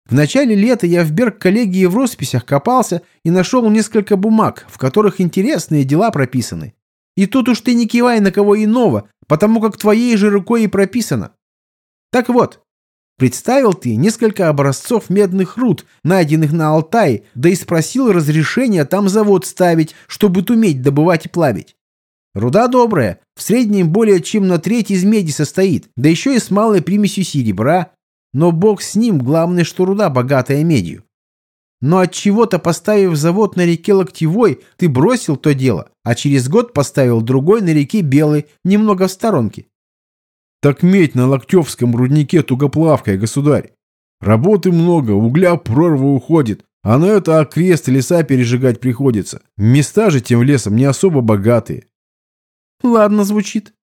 В начале лета я в Берг-коллегии в росписях копался и нашел несколько бумаг, в которых интересные дела прописаны. И тут уж ты не кивай на кого иного, потому как твоей же рукой и прописано. Так вот, представил ты несколько образцов медных руд, найденных на Алтае, да и спросил разрешения там завод ставить, чтобы туметь добывать и плавить. Руда добрая, в среднем более чем на треть из меди состоит, да еще и с малой примесью серебра. Но бог с ним, главное, что руда богатая медью. Но от чего-то поставив завод на реке Локтевой, ты бросил то дело, а через год поставил другой на реке Белой, немного в сторонке. Так медь на Локтевском руднике тугоплавкой, государь. Работы много, угля прорва уходит, а на это окрест леса пережигать приходится. Места же тем лесом не особо богатые. Ладно, звучит.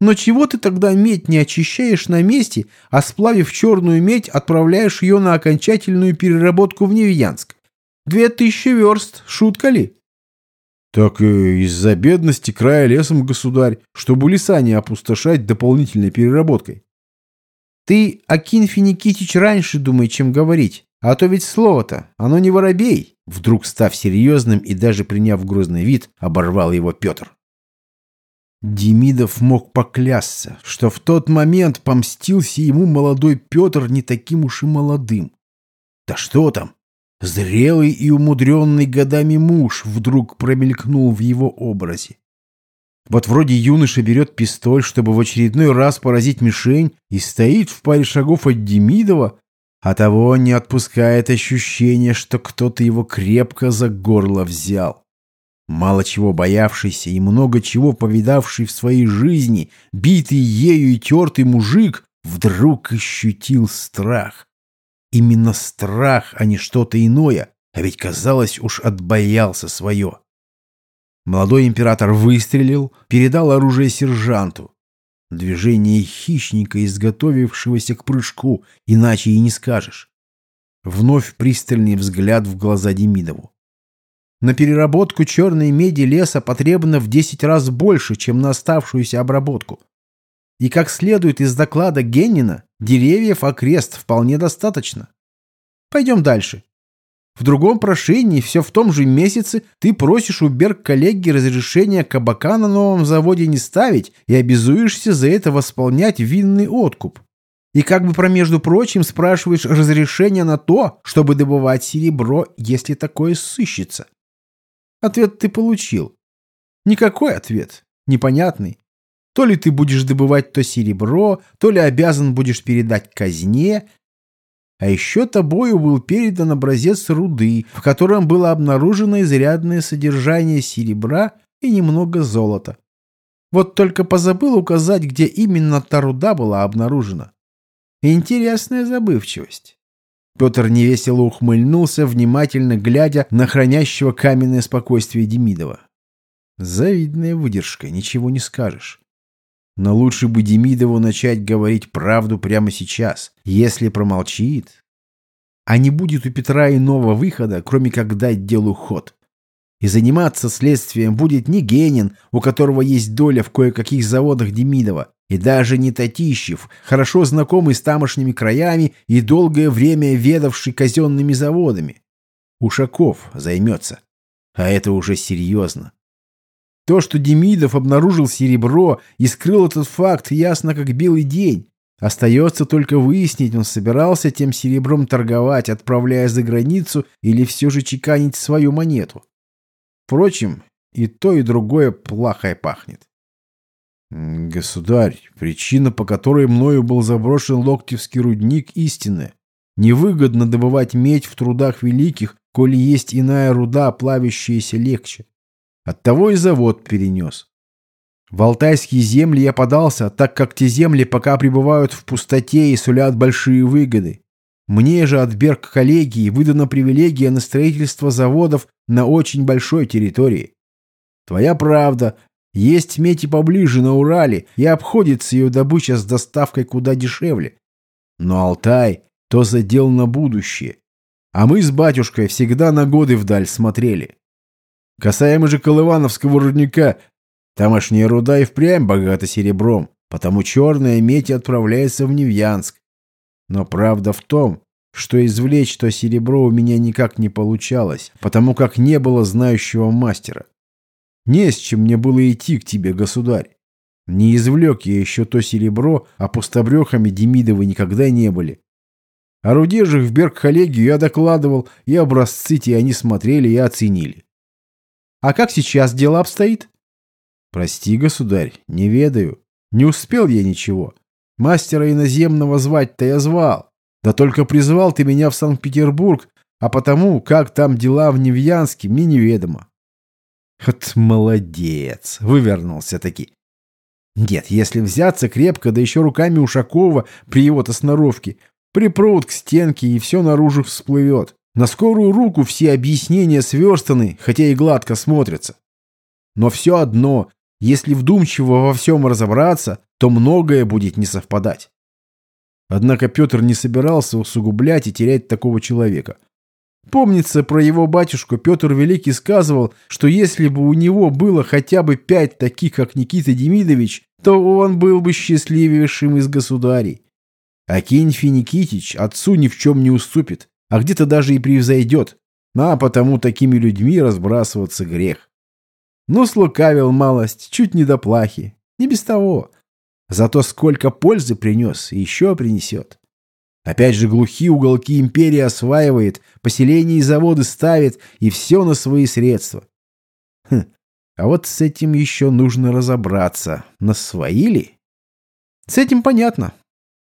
Но чего ты тогда медь не очищаешь на месте, а сплавив черную медь, отправляешь ее на окончательную переработку в Невьянск? Две тысячи верст, шутка ли? Так и из-за бедности края лесом, государь, чтобы леса не опустошать дополнительной переработкой. Ты, Акин Финикитич, раньше думай, чем говорить. А то ведь слово-то, оно не воробей. Вдруг, став серьезным и даже приняв грозный вид, оборвал его Петр. Демидов мог поклясться, что в тот момент помстился ему молодой Петр не таким уж и молодым. Да что там? Зрелый и умудренный годами муж вдруг промелькнул в его образе. Вот вроде юноша берет пистоль, чтобы в очередной раз поразить мишень, и стоит в паре шагов от Демидова, а того не отпускает ощущение, что кто-то его крепко за горло взял. Мало чего боявшийся и много чего повидавший в своей жизни, битый ею и тертый мужик, вдруг ощутил страх. Именно страх, а не что-то иное, а ведь, казалось, уж отбоялся свое. Молодой император выстрелил, передал оружие сержанту. Движение хищника, изготовившегося к прыжку, иначе и не скажешь. Вновь пристальный взгляд в глаза Демидову. На переработку черной меди леса потребно в 10 раз больше, чем на оставшуюся обработку. И как следует из доклада Геннина, деревьев окрест вполне достаточно. Пойдем дальше. В другом прошении, все в том же месяце, ты просишь у Берг-коллеги разрешения кабака на новом заводе не ставить и обязуешься за это восполнять винный откуп. И как бы промежду прочим спрашиваешь разрешение на то, чтобы добывать серебро, если такое сыщется. Ответ ты получил. Никакой ответ. Непонятный. То ли ты будешь добывать то серебро, то ли обязан будешь передать казне, а еще тобою был передан образец руды, в котором было обнаружено изрядное содержание серебра и немного золота. Вот только позабыл указать, где именно та руда была обнаружена. Интересная забывчивость. Петр невесело ухмыльнулся, внимательно глядя на хранящего каменное спокойствие Демидова. Завидная выдержка, ничего не скажешь. Но лучше бы Демидову начать говорить правду прямо сейчас. Если промолчит... А не будет у Петра иного выхода, кроме как дать делу ход. И заниматься следствием будет не Генин, у которого есть доля в кое-каких заводах Демидова, и даже не Татищев, хорошо знакомый с тамошними краями и долгое время ведавший казенными заводами. Ушаков займется. А это уже серьезно. То, что Демидов обнаружил серебро и скрыл этот факт, ясно как белый день. Остается только выяснить, он собирался тем серебром торговать, отправляя за границу, или все же чеканить свою монету. Впрочем, и то, и другое плохо пахнет. Государь, причина, по которой мною был заброшен Локтевский рудник, истинная. Невыгодно добывать медь в трудах великих, коли есть иная руда, плавящаяся легче. Оттого и завод перенес. В алтайские земли я подался, так как те земли пока пребывают в пустоте и сулят большие выгоды. Мне же от Берг коллегии выдана привилегия на строительство заводов на очень большой территории. Твоя правда, есть медь и поближе на Урале, и обходится ее добыча с доставкой куда дешевле. Но Алтай — то задел на будущее. А мы с батюшкой всегда на годы вдаль смотрели. Касаемо же Колывановского рудника, тамошняя руда и впрямь богата серебром, потому черная медь отправляется в Невьянск. Но правда в том, что извлечь то серебро у меня никак не получалось, потому как не было знающего мастера. Не с чем мне было идти к тебе, государь. Не извлек я еще то серебро, а пустобрехами Демидовы никогда не были. О руде же в Берг-коллегию я докладывал, и образцы те они смотрели и оценили. А как сейчас дело обстоит? Прости, государь, не ведаю. Не успел я ничего. Мастера иноземного звать-то я звал. Да только призвал ты меня в Санкт-Петербург, а потому, как там дела в Невьянске, мне неведомо. Вот молодец, вывернулся-таки. Нет, если взяться крепко, да еще руками Ушакова при его-то сноровке, припрут к стенке и все наружу всплывет. На скорую руку все объяснения сверстаны, хотя и гладко смотрятся. Но все одно, если вдумчиво во всем разобраться, то многое будет не совпадать. Однако Петр не собирался усугублять и терять такого человека. Помнится, про его батюшку Петр Великий сказывал, что если бы у него было хотя бы пять таких, как Никита Демидович, то он был бы счастливейшим из государей. А Кинфи Никитич отцу ни в чем не уступит а где-то даже и превзойдет. А потому такими людьми разбрасываться грех. Ну, слукавил малость, чуть не до плахи. Не без того. Зато сколько пользы принес и еще принесет. Опять же глухие уголки империи осваивает, поселения и заводы ставит, и все на свои средства. Хм, а вот с этим еще нужно разобраться. На свои ли? С этим понятно.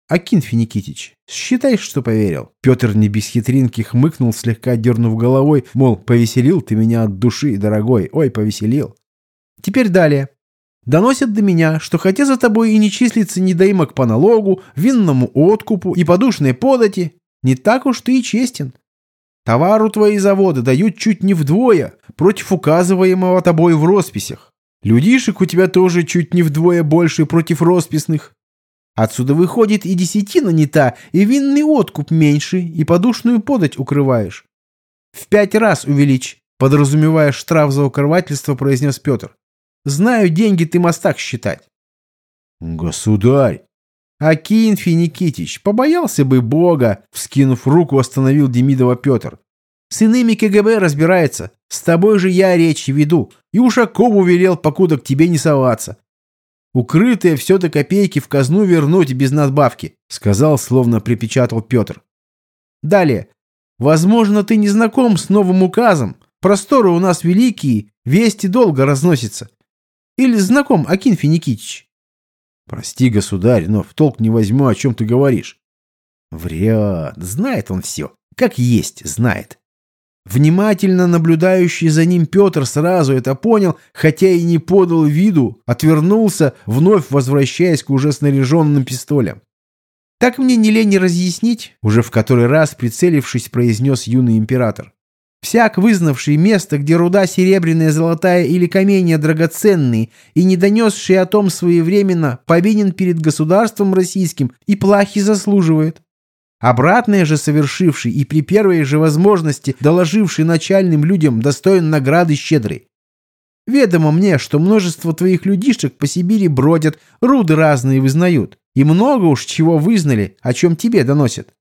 Акинфи Никитич, считай, что поверил. Петр не без хитринки хмыкнул, слегка дернув головой, мол, повеселил ты меня от души, дорогой, ой, повеселил. Теперь далее. Доносят до меня, что хотя за тобой и не числится недоимок по налогу, винному откупу и подушной подати, не так уж ты и честен. Товару твои заводы дают чуть не вдвое против указываемого тобой в росписях. Людишек у тебя тоже чуть не вдвое больше против росписных. Отсюда выходит и десятина не та, и винный откуп меньше, и подушную подать укрываешь. В пять раз увеличь, подразумевая штраф за укрывательство, произнес Петр. Знаю, деньги ты мостак считать. Государь! Акинфий Никитич, побоялся бы Бога, вскинув руку, остановил Демидова Петр. С иными КГБ разбирается. С тобой же я речи веду. И Ушакову велел, покуда к тебе не соваться. Укрытые все до копейки в казну вернуть без надбавки, сказал, словно припечатал Петр. Далее. Возможно, ты не знаком с новым указом. Просторы у нас великие, вести долго разносятся. Или знаком, Акинфий Никитич? Прости, государь, но в толк не возьму, о чем ты говоришь. Вряд. Знает он все. Как есть, знает. Внимательно наблюдающий за ним Петр сразу это понял, хотя и не подал виду, отвернулся, вновь возвращаясь к уже снаряженным пистолям. «Так мне не лень разъяснить», — уже в который раз прицелившись, произнес юный император. «Всяк, вызнавший место, где руда серебряная, золотая или каменья драгоценные, и не донесший о том своевременно, повинен перед государством российским и плахи заслуживает. Обратное же совершивший и при первой же возможности доложивший начальным людям достоин награды щедрой. Ведомо мне, что множество твоих людишек по Сибири бродят, руды разные вызнают, и много уж чего вызнали, о чем тебе доносят.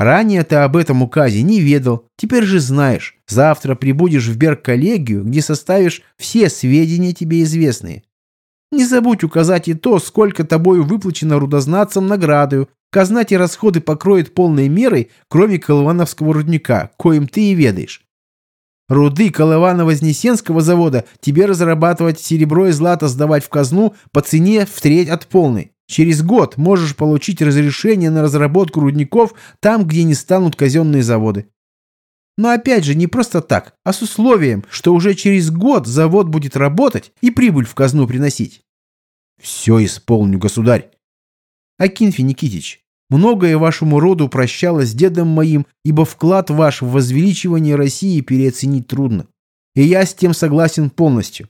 Ранее ты об этом указе не ведал, теперь же знаешь. Завтра прибудешь в Берг-коллегию, где составишь все сведения тебе известные. Не забудь указать и то, сколько тобою выплачено рудознатцам наградою, Казна те расходы покроет полной мерой, кроме Колывановского рудника, коим ты и ведаешь. Руды Колывано-Вознесенского завода тебе разрабатывать серебро и злато сдавать в казну по цене в треть от полной. Через год можешь получить разрешение на разработку рудников там, где не станут казенные заводы. Но опять же, не просто так, а с условием, что уже через год завод будет работать и прибыль в казну приносить. Все исполню, государь. Акинфий Никитич, многое вашему роду прощалось дедом моим, ибо вклад ваш в возвеличивание России переоценить трудно. И я с тем согласен полностью.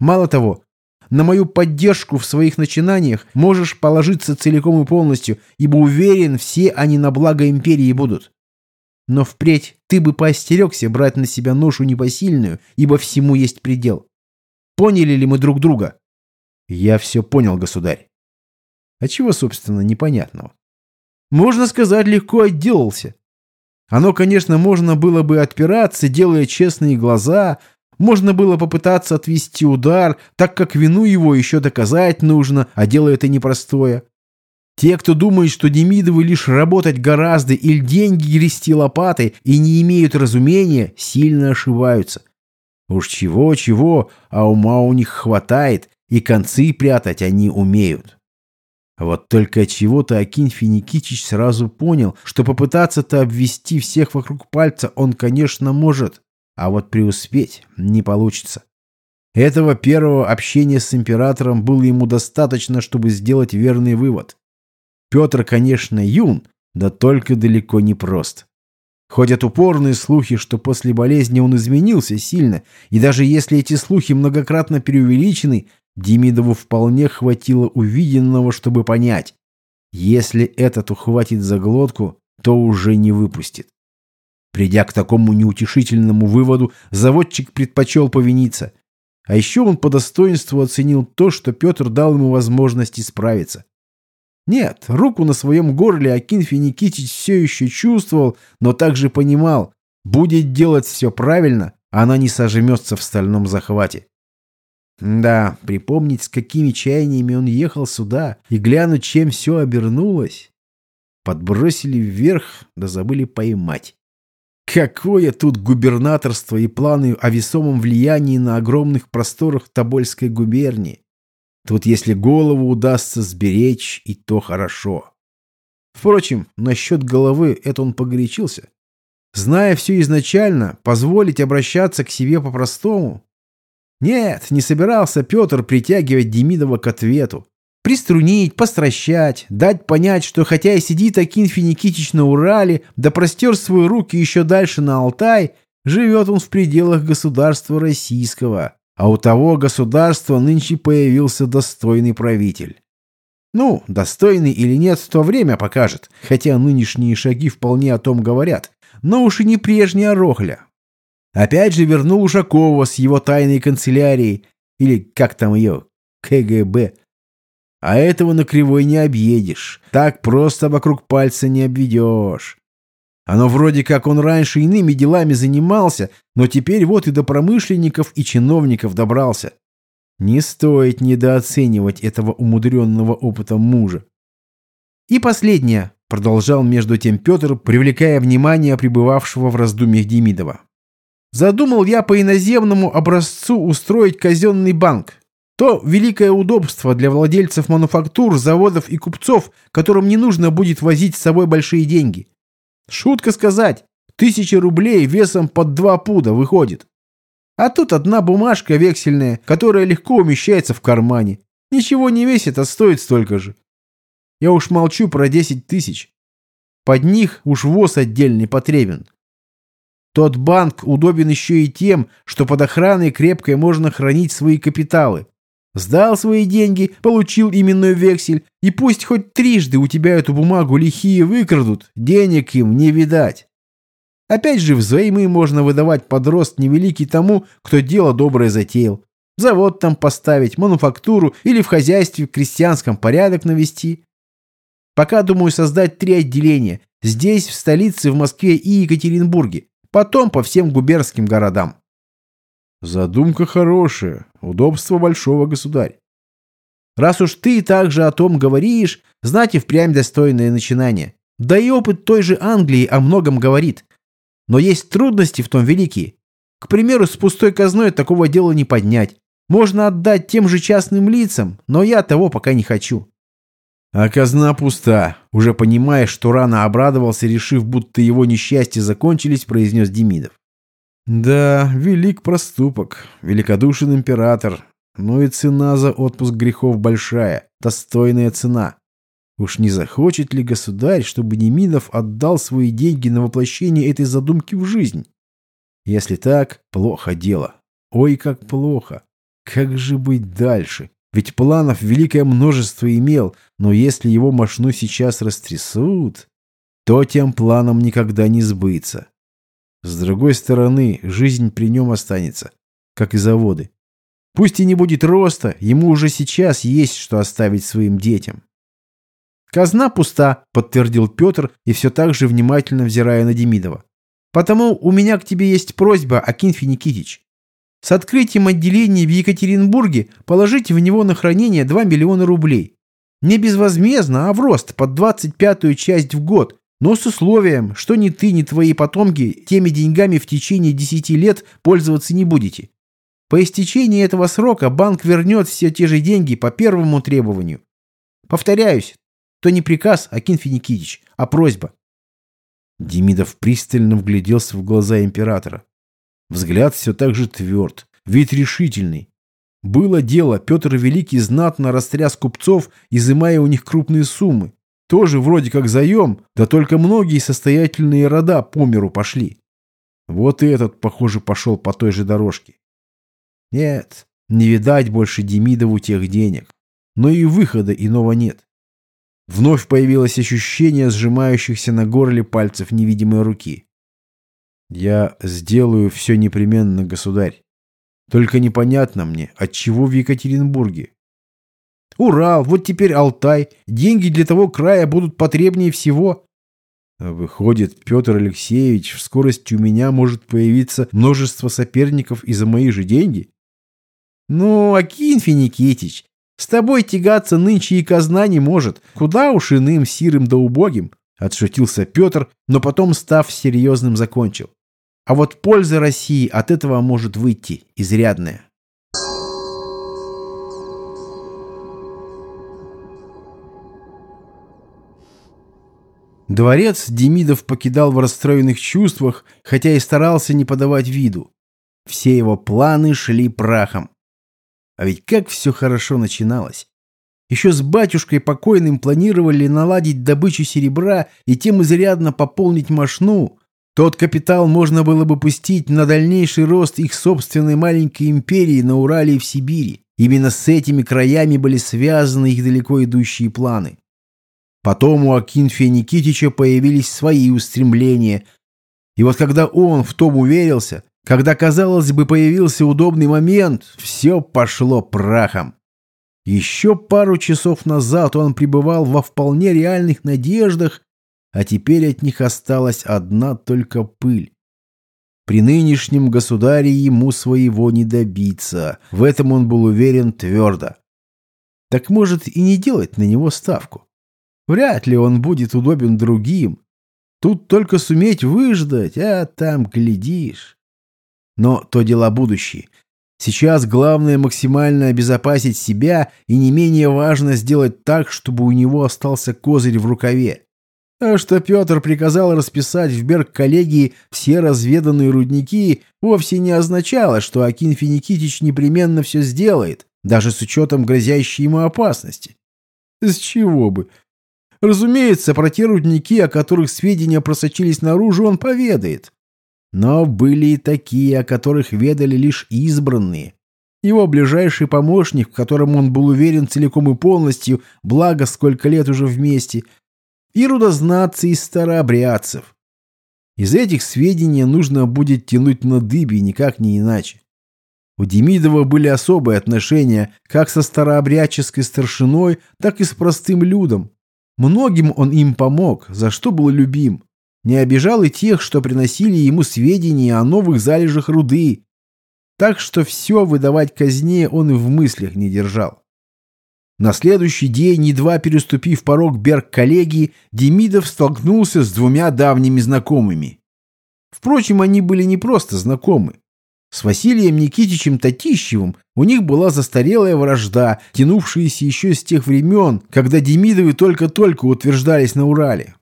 Мало того, на мою поддержку в своих начинаниях можешь положиться целиком и полностью, ибо уверен, все они на благо империи будут. Но впредь ты бы поостерегся брать на себя ношу непосильную, ибо всему есть предел. Поняли ли мы друг друга? Я все понял, государь. А чего, собственно, непонятного? Можно сказать, легко отделался. Оно, конечно, можно было бы отпираться, делая честные глаза, можно было попытаться отвести удар, так как вину его еще доказать нужно, а дело это непростое. Те, кто думает, что Демидовы лишь работать гораздо или деньги грести лопатой и не имеют разумения, сильно ошибаются. Уж чего-чего, а ума у них хватает, и концы прятать они умеют. Вот только чего-то Акинфий Никитич сразу понял, что попытаться-то обвести всех вокруг пальца он, конечно, может, а вот преуспеть не получится. Этого первого общения с императором было ему достаточно, чтобы сделать верный вывод. Петр, конечно, юн, да только далеко не прост. Ходят упорные слухи, что после болезни он изменился сильно, и даже если эти слухи многократно преувеличены, Демидову вполне хватило увиденного, чтобы понять. Если этот ухватит за глотку, то уже не выпустит. Придя к такому неутешительному выводу, заводчик предпочел повиниться. А еще он по достоинству оценил то, что Петр дал ему возможность исправиться. Нет, руку на своем горле Акинфий Никитич все еще чувствовал, но также понимал, будет делать все правильно, она не сожмется в стальном захвате. Да, припомнить, с какими чаяниями он ехал сюда, и глянуть, чем все обернулось. Подбросили вверх, да забыли поймать. Какое тут губернаторство и планы о весомом влиянии на огромных просторах Тобольской губернии. Тут если голову удастся сберечь, и то хорошо. Впрочем, насчет головы это он погорячился. Зная все изначально, позволить обращаться к себе по-простому нет, не собирался Петр притягивать Демидова к ответу. Приструнить, постращать, дать понять, что хотя и сидит Акинфий Никитич на Урале, да простер свои руки еще дальше на Алтай, живет он в пределах государства российского, а у того государства нынче появился достойный правитель. Ну, достойный или нет, то время покажет, хотя нынешние шаги вполне о том говорят, но уж и не прежняя Рохля. Опять же вернул Ушакова с его тайной канцелярией, или как там ее, КГБ. А этого на кривой не объедешь, так просто вокруг пальца не обведешь. Оно вроде как он раньше иными делами занимался, но теперь вот и до промышленников и чиновников добрался. Не стоит недооценивать этого умудренного опытом мужа. И последнее, продолжал между тем Петр, привлекая внимание пребывавшего в раздумьях Демидова. Задумал я по иноземному образцу устроить казенный банк. То великое удобство для владельцев мануфактур, заводов и купцов, которым не нужно будет возить с собой большие деньги. Шутка сказать, тысяча рублей весом под два пуда выходит. А тут одна бумажка вексельная, которая легко умещается в кармане. Ничего не весит, а стоит столько же. Я уж молчу про 10 тысяч. Под них уж ВОЗ отдельный потребен. Тот банк удобен еще и тем, что под охраной крепкой можно хранить свои капиталы. Сдал свои деньги, получил именной вексель, и пусть хоть трижды у тебя эту бумагу лихие выкрадут, денег им не видать. Опять же, взаймы можно выдавать под рост невеликий тому, кто дело доброе затеял. Завод там поставить, мануфактуру или в хозяйстве крестьянском порядок навести. Пока думаю создать три отделения. Здесь, в столице, в Москве и Екатеринбурге. Потом по всем губернским городам. Задумка хорошая. Удобство большого государь. Раз уж ты также о том говоришь, знать и впрямь достойное начинание. Да и опыт той же Англии о многом говорит. Но есть трудности в том великие. К примеру, с пустой казной такого дела не поднять. Можно отдать тем же частным лицам, но я того пока не хочу. А казна пуста. Уже понимая, что рано обрадовался, решив, будто его несчастья закончились, произнес Демидов. Да, велик проступок, великодушен император. Ну и цена за отпуск грехов большая, достойная цена. Уж не захочет ли государь, чтобы Неминов отдал свои деньги на воплощение этой задумки в жизнь? Если так, плохо дело. Ой, как плохо. Как же быть дальше? Ведь планов великое множество имел, но если его мошну сейчас растрясут, то тем планам никогда не сбыться. С другой стороны, жизнь при нем останется, как и заводы. Пусть и не будет роста, ему уже сейчас есть что оставить своим детям. «Казна пуста», — подтвердил Петр и все так же внимательно взирая на Демидова. «Потому у меня к тебе есть просьба, Акинфи Никитич. С открытием отделения в Екатеринбурге положите в него на хранение 2 миллиона рублей. Не безвозмездно, а в рост под 25-ю часть в год, но с условием, что ни ты, ни твои потомки теми деньгами в течение 10 лет пользоваться не будете. По истечении этого срока банк вернет все те же деньги по первому требованию. Повторяюсь, то не приказ, Акин Финикидич, а просьба. Демидов пристально вгляделся в глаза императора. Взгляд все так же тверд, вид решительный. Было дело, Петр Великий знатно растряс купцов, изымая у них крупные суммы. Тоже вроде как заем, да только многие состоятельные рода по миру пошли. Вот и этот, похоже, пошел по той же дорожке. Нет, не видать больше Демидову тех денег. Но и выхода иного нет. Вновь появилось ощущение сжимающихся на горле пальцев невидимой руки. Я сделаю все непременно, государь. Только непонятно мне, от чего в Екатеринбурге. Урал, вот теперь Алтай. Деньги для того края будут потребнее всего. Выходит, Петр Алексеевич, в скорости у меня может появиться множество соперников и за мои же деньги? Ну, Акинфи Никитич, с тобой тягаться нынче и казна не может. Куда уж иным, сирым да убогим. Отшутился Петр, но потом, став серьезным, закончил. А вот польза России от этого может выйти изрядная. Дворец Демидов покидал в расстроенных чувствах, хотя и старался не подавать виду. Все его планы шли прахом. А ведь как все хорошо начиналось. Еще с батюшкой покойным планировали наладить добычу серебра и тем изрядно пополнить мошну, Тот капитал можно было бы пустить на дальнейший рост их собственной маленькой империи на Урале и в Сибири. Именно с этими краями были связаны их далеко идущие планы. Потом у Акинфия Никитича появились свои устремления. И вот когда он в том уверился, когда, казалось бы, появился удобный момент, все пошло прахом. Еще пару часов назад он пребывал во вполне реальных надеждах, а теперь от них осталась одна только пыль. При нынешнем государе ему своего не добиться. В этом он был уверен твердо. Так может и не делать на него ставку. Вряд ли он будет удобен другим. Тут только суметь выждать, а там глядишь. Но то дела будущие. Сейчас главное максимально обезопасить себя и не менее важно сделать так, чтобы у него остался козырь в рукаве. А что Петр приказал расписать в Берг-коллегии все разведанные рудники, вовсе не означало, что Акинфий Никитич непременно все сделает, даже с учетом грозящей ему опасности. С чего бы? Разумеется, про те рудники, о которых сведения просочились наружу, он поведает. Но были и такие, о которых ведали лишь избранные. Его ближайший помощник, в котором он был уверен целиком и полностью, благо сколько лет уже вместе, и рудознатцы из старообрядцев. Из этих сведений нужно будет тянуть на дыбе, никак не иначе. У Демидова были особые отношения как со старообрядческой старшиной, так и с простым людом. Многим он им помог, за что был любим. Не обижал и тех, что приносили ему сведения о новых залежах руды. Так что все выдавать казне он и в мыслях не держал. На следующий день, едва переступив порог Берг-коллегии, Демидов столкнулся с двумя давними знакомыми. Впрочем, они были не просто знакомы. С Василием Никитичем Татищевым у них была застарелая вражда, тянувшаяся еще с тех времен, когда Демидовы только-только утверждались на Урале.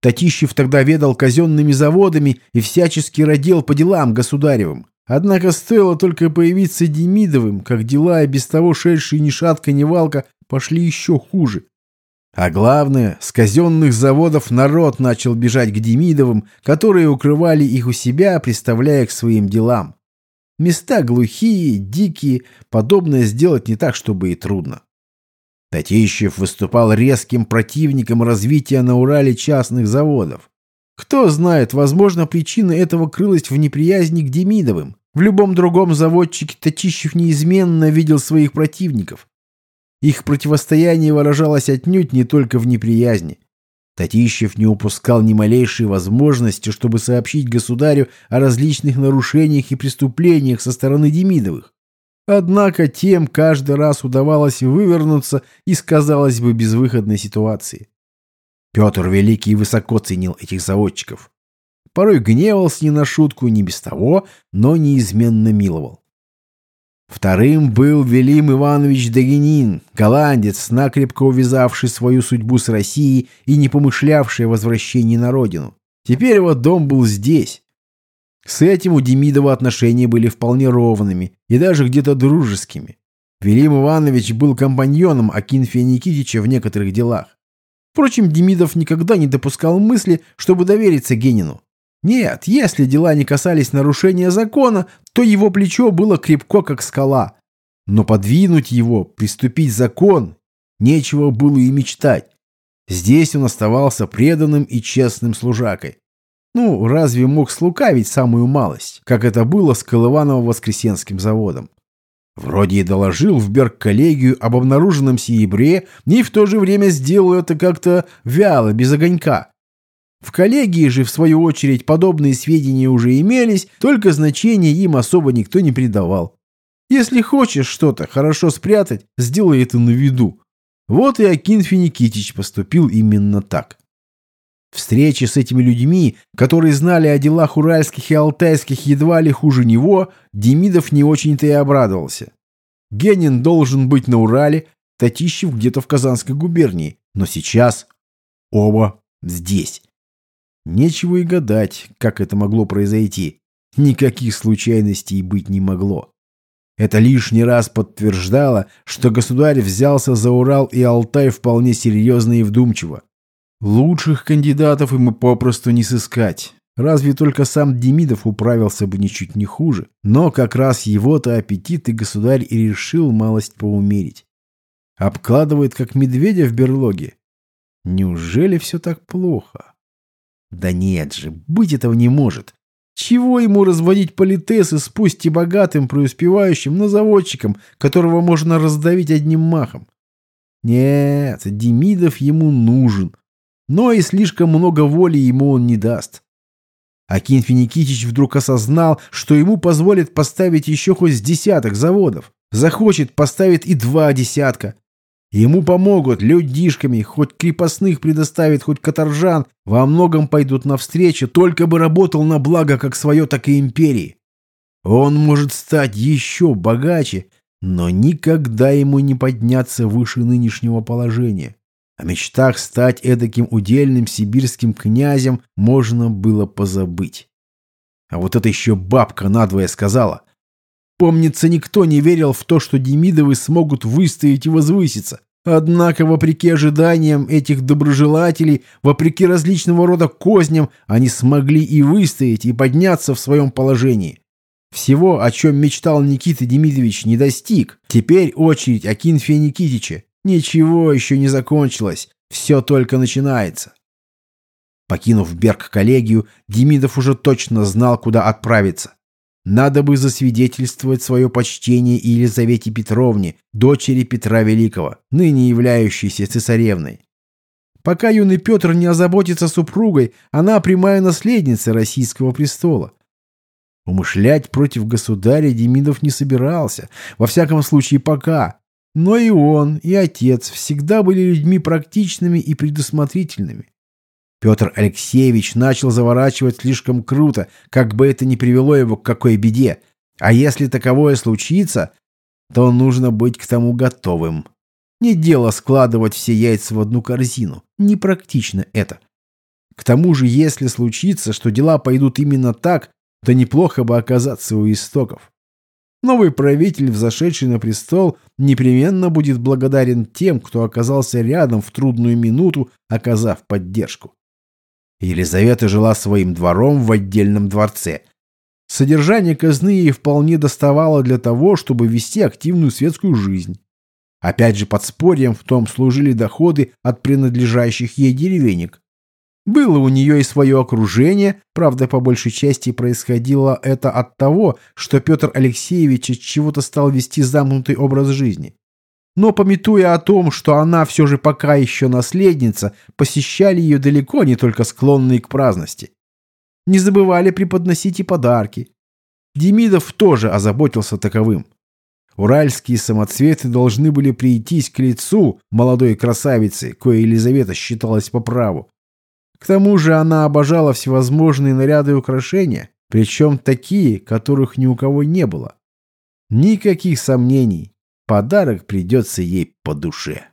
Татищев тогда ведал казенными заводами и всячески родил по делам государевым. Однако стоило только появиться Демидовым, как дела, и без того шедшие ни шатка, ни валка, пошли еще хуже. А главное, с казенных заводов народ начал бежать к Демидовым, которые укрывали их у себя, приставляя к своим делам. Места глухие, дикие, подобное сделать не так, чтобы и трудно. Татищев выступал резким противником развития на Урале частных заводов. Кто знает, возможно, причина этого крылась в неприязни к Демидовым. В любом другом заводчике Татищев неизменно видел своих противников. Их противостояние выражалось отнюдь не только в неприязни. Татищев не упускал ни малейшей возможности, чтобы сообщить государю о различных нарушениях и преступлениях со стороны Демидовых. Однако тем каждый раз удавалось вывернуться из, казалось бы, безвыходной ситуации. Петр Великий высоко ценил этих заводчиков. Порой гневался не на шутку, не без того, но неизменно миловал. Вторым был Велим Иванович Дагинин, голландец, накрепко увязавший свою судьбу с Россией и не помышлявший о возвращении на родину. Теперь его дом был здесь. С этим у Демидова отношения были вполне ровными и даже где-то дружескими. Велим Иванович был компаньоном Акинфия Никитича в некоторых делах. Впрочем, Демидов никогда не допускал мысли, чтобы довериться Генину. Нет, если дела не касались нарушения закона, то его плечо было крепко, как скала. Но подвинуть его, приступить закон, нечего было и мечтать. Здесь он оставался преданным и честным служакой. Ну, разве мог слукавить самую малость, как это было с Колываново-Воскресенским заводом? Вроде и доложил в Берг-коллегию об обнаруженном серебре, и в то же время сделал это как-то вяло, без огонька. В коллегии же, в свою очередь, подобные сведения уже имелись, только значения им особо никто не придавал. Если хочешь что-то хорошо спрятать, сделай это на виду. Вот и Акинфи Никитич поступил именно так. Встречи с этими людьми, которые знали о делах уральских и алтайских едва ли хуже него, Демидов не очень-то и обрадовался. Генин должен быть на Урале, Татищев где-то в Казанской губернии, но сейчас оба здесь. Нечего и гадать, как это могло произойти. Никаких случайностей быть не могло. Это лишний раз подтверждало, что государь взялся за Урал и Алтай вполне серьезно и вдумчиво. Лучших кандидатов ему попросту не сыскать. Разве только сам Демидов управился бы ничуть не хуже. Но как раз его-то аппетит и государь и решил малость поумерить. Обкладывает, как медведя в берлоге. Неужели все так плохо? Да нет же, быть этого не может. Чего ему разводить политесы с пусть и богатым преуспевающим, но заводчиком, которого можно раздавить одним махом? Нет, Демидов ему нужен. Но и слишком много воли ему он не даст. Акин Финикитич вдруг осознал, что ему позволят поставить еще хоть с десяток заводов. Захочет, поставит и два десятка. Ему помогут людишками, хоть крепостных предоставит, хоть каторжан, во многом пойдут навстречу, только бы работал на благо как свое, так и империи. Он может стать еще богаче, но никогда ему не подняться выше нынешнего положения. О мечтах стать эдаким удельным сибирским князем можно было позабыть. А вот это еще бабка надвое сказала. Помнится, никто не верил в то, что Демидовы смогут выстоять и возвыситься. Однако, вопреки ожиданиям этих доброжелателей, вопреки различного рода козням, они смогли и выстоять, и подняться в своем положении. Всего, о чем мечтал Никита Демидович, не достиг. Теперь очередь Акинфия Никитича. Ничего еще не закончилось. Все только начинается. Покинув Берг-коллегию, Демидов уже точно знал, куда отправиться. Надо бы засвидетельствовать свое почтение Елизавете Петровне, дочери Петра Великого, ныне являющейся цесаревной. Пока юный Петр не озаботится супругой, она прямая наследница российского престола. Умышлять против государя Демидов не собирался, во всяком случае пока. Но и он, и отец всегда были людьми практичными и предусмотрительными. Петр Алексеевич начал заворачивать слишком круто, как бы это ни привело его к какой беде. А если таковое случится, то нужно быть к тому готовым. Не дело складывать все яйца в одну корзину. Непрактично это. К тому же, если случится, что дела пойдут именно так, то неплохо бы оказаться у истоков. Новый правитель, взошедший на престол, непременно будет благодарен тем, кто оказался рядом в трудную минуту, оказав поддержку. Елизавета жила своим двором в отдельном дворце. Содержание казны ей вполне доставало для того, чтобы вести активную светскую жизнь. Опять же, подспорьем в том служили доходы от принадлежащих ей деревенек. Было у нее и свое окружение, правда, по большей части происходило это от того, что Петр Алексеевич от чего-то стал вести замкнутый образ жизни. Но, пометуя о том, что она все же пока еще наследница, посещали ее далеко не только склонные к праздности. Не забывали преподносить и подарки. Демидов тоже озаботился таковым. Уральские самоцветы должны были прийтись к лицу молодой красавицы, кое Елизавета считалась по праву. К тому же она обожала всевозможные наряды и украшения, причем такие, которых ни у кого не было. Никаких сомнений, подарок придется ей по душе.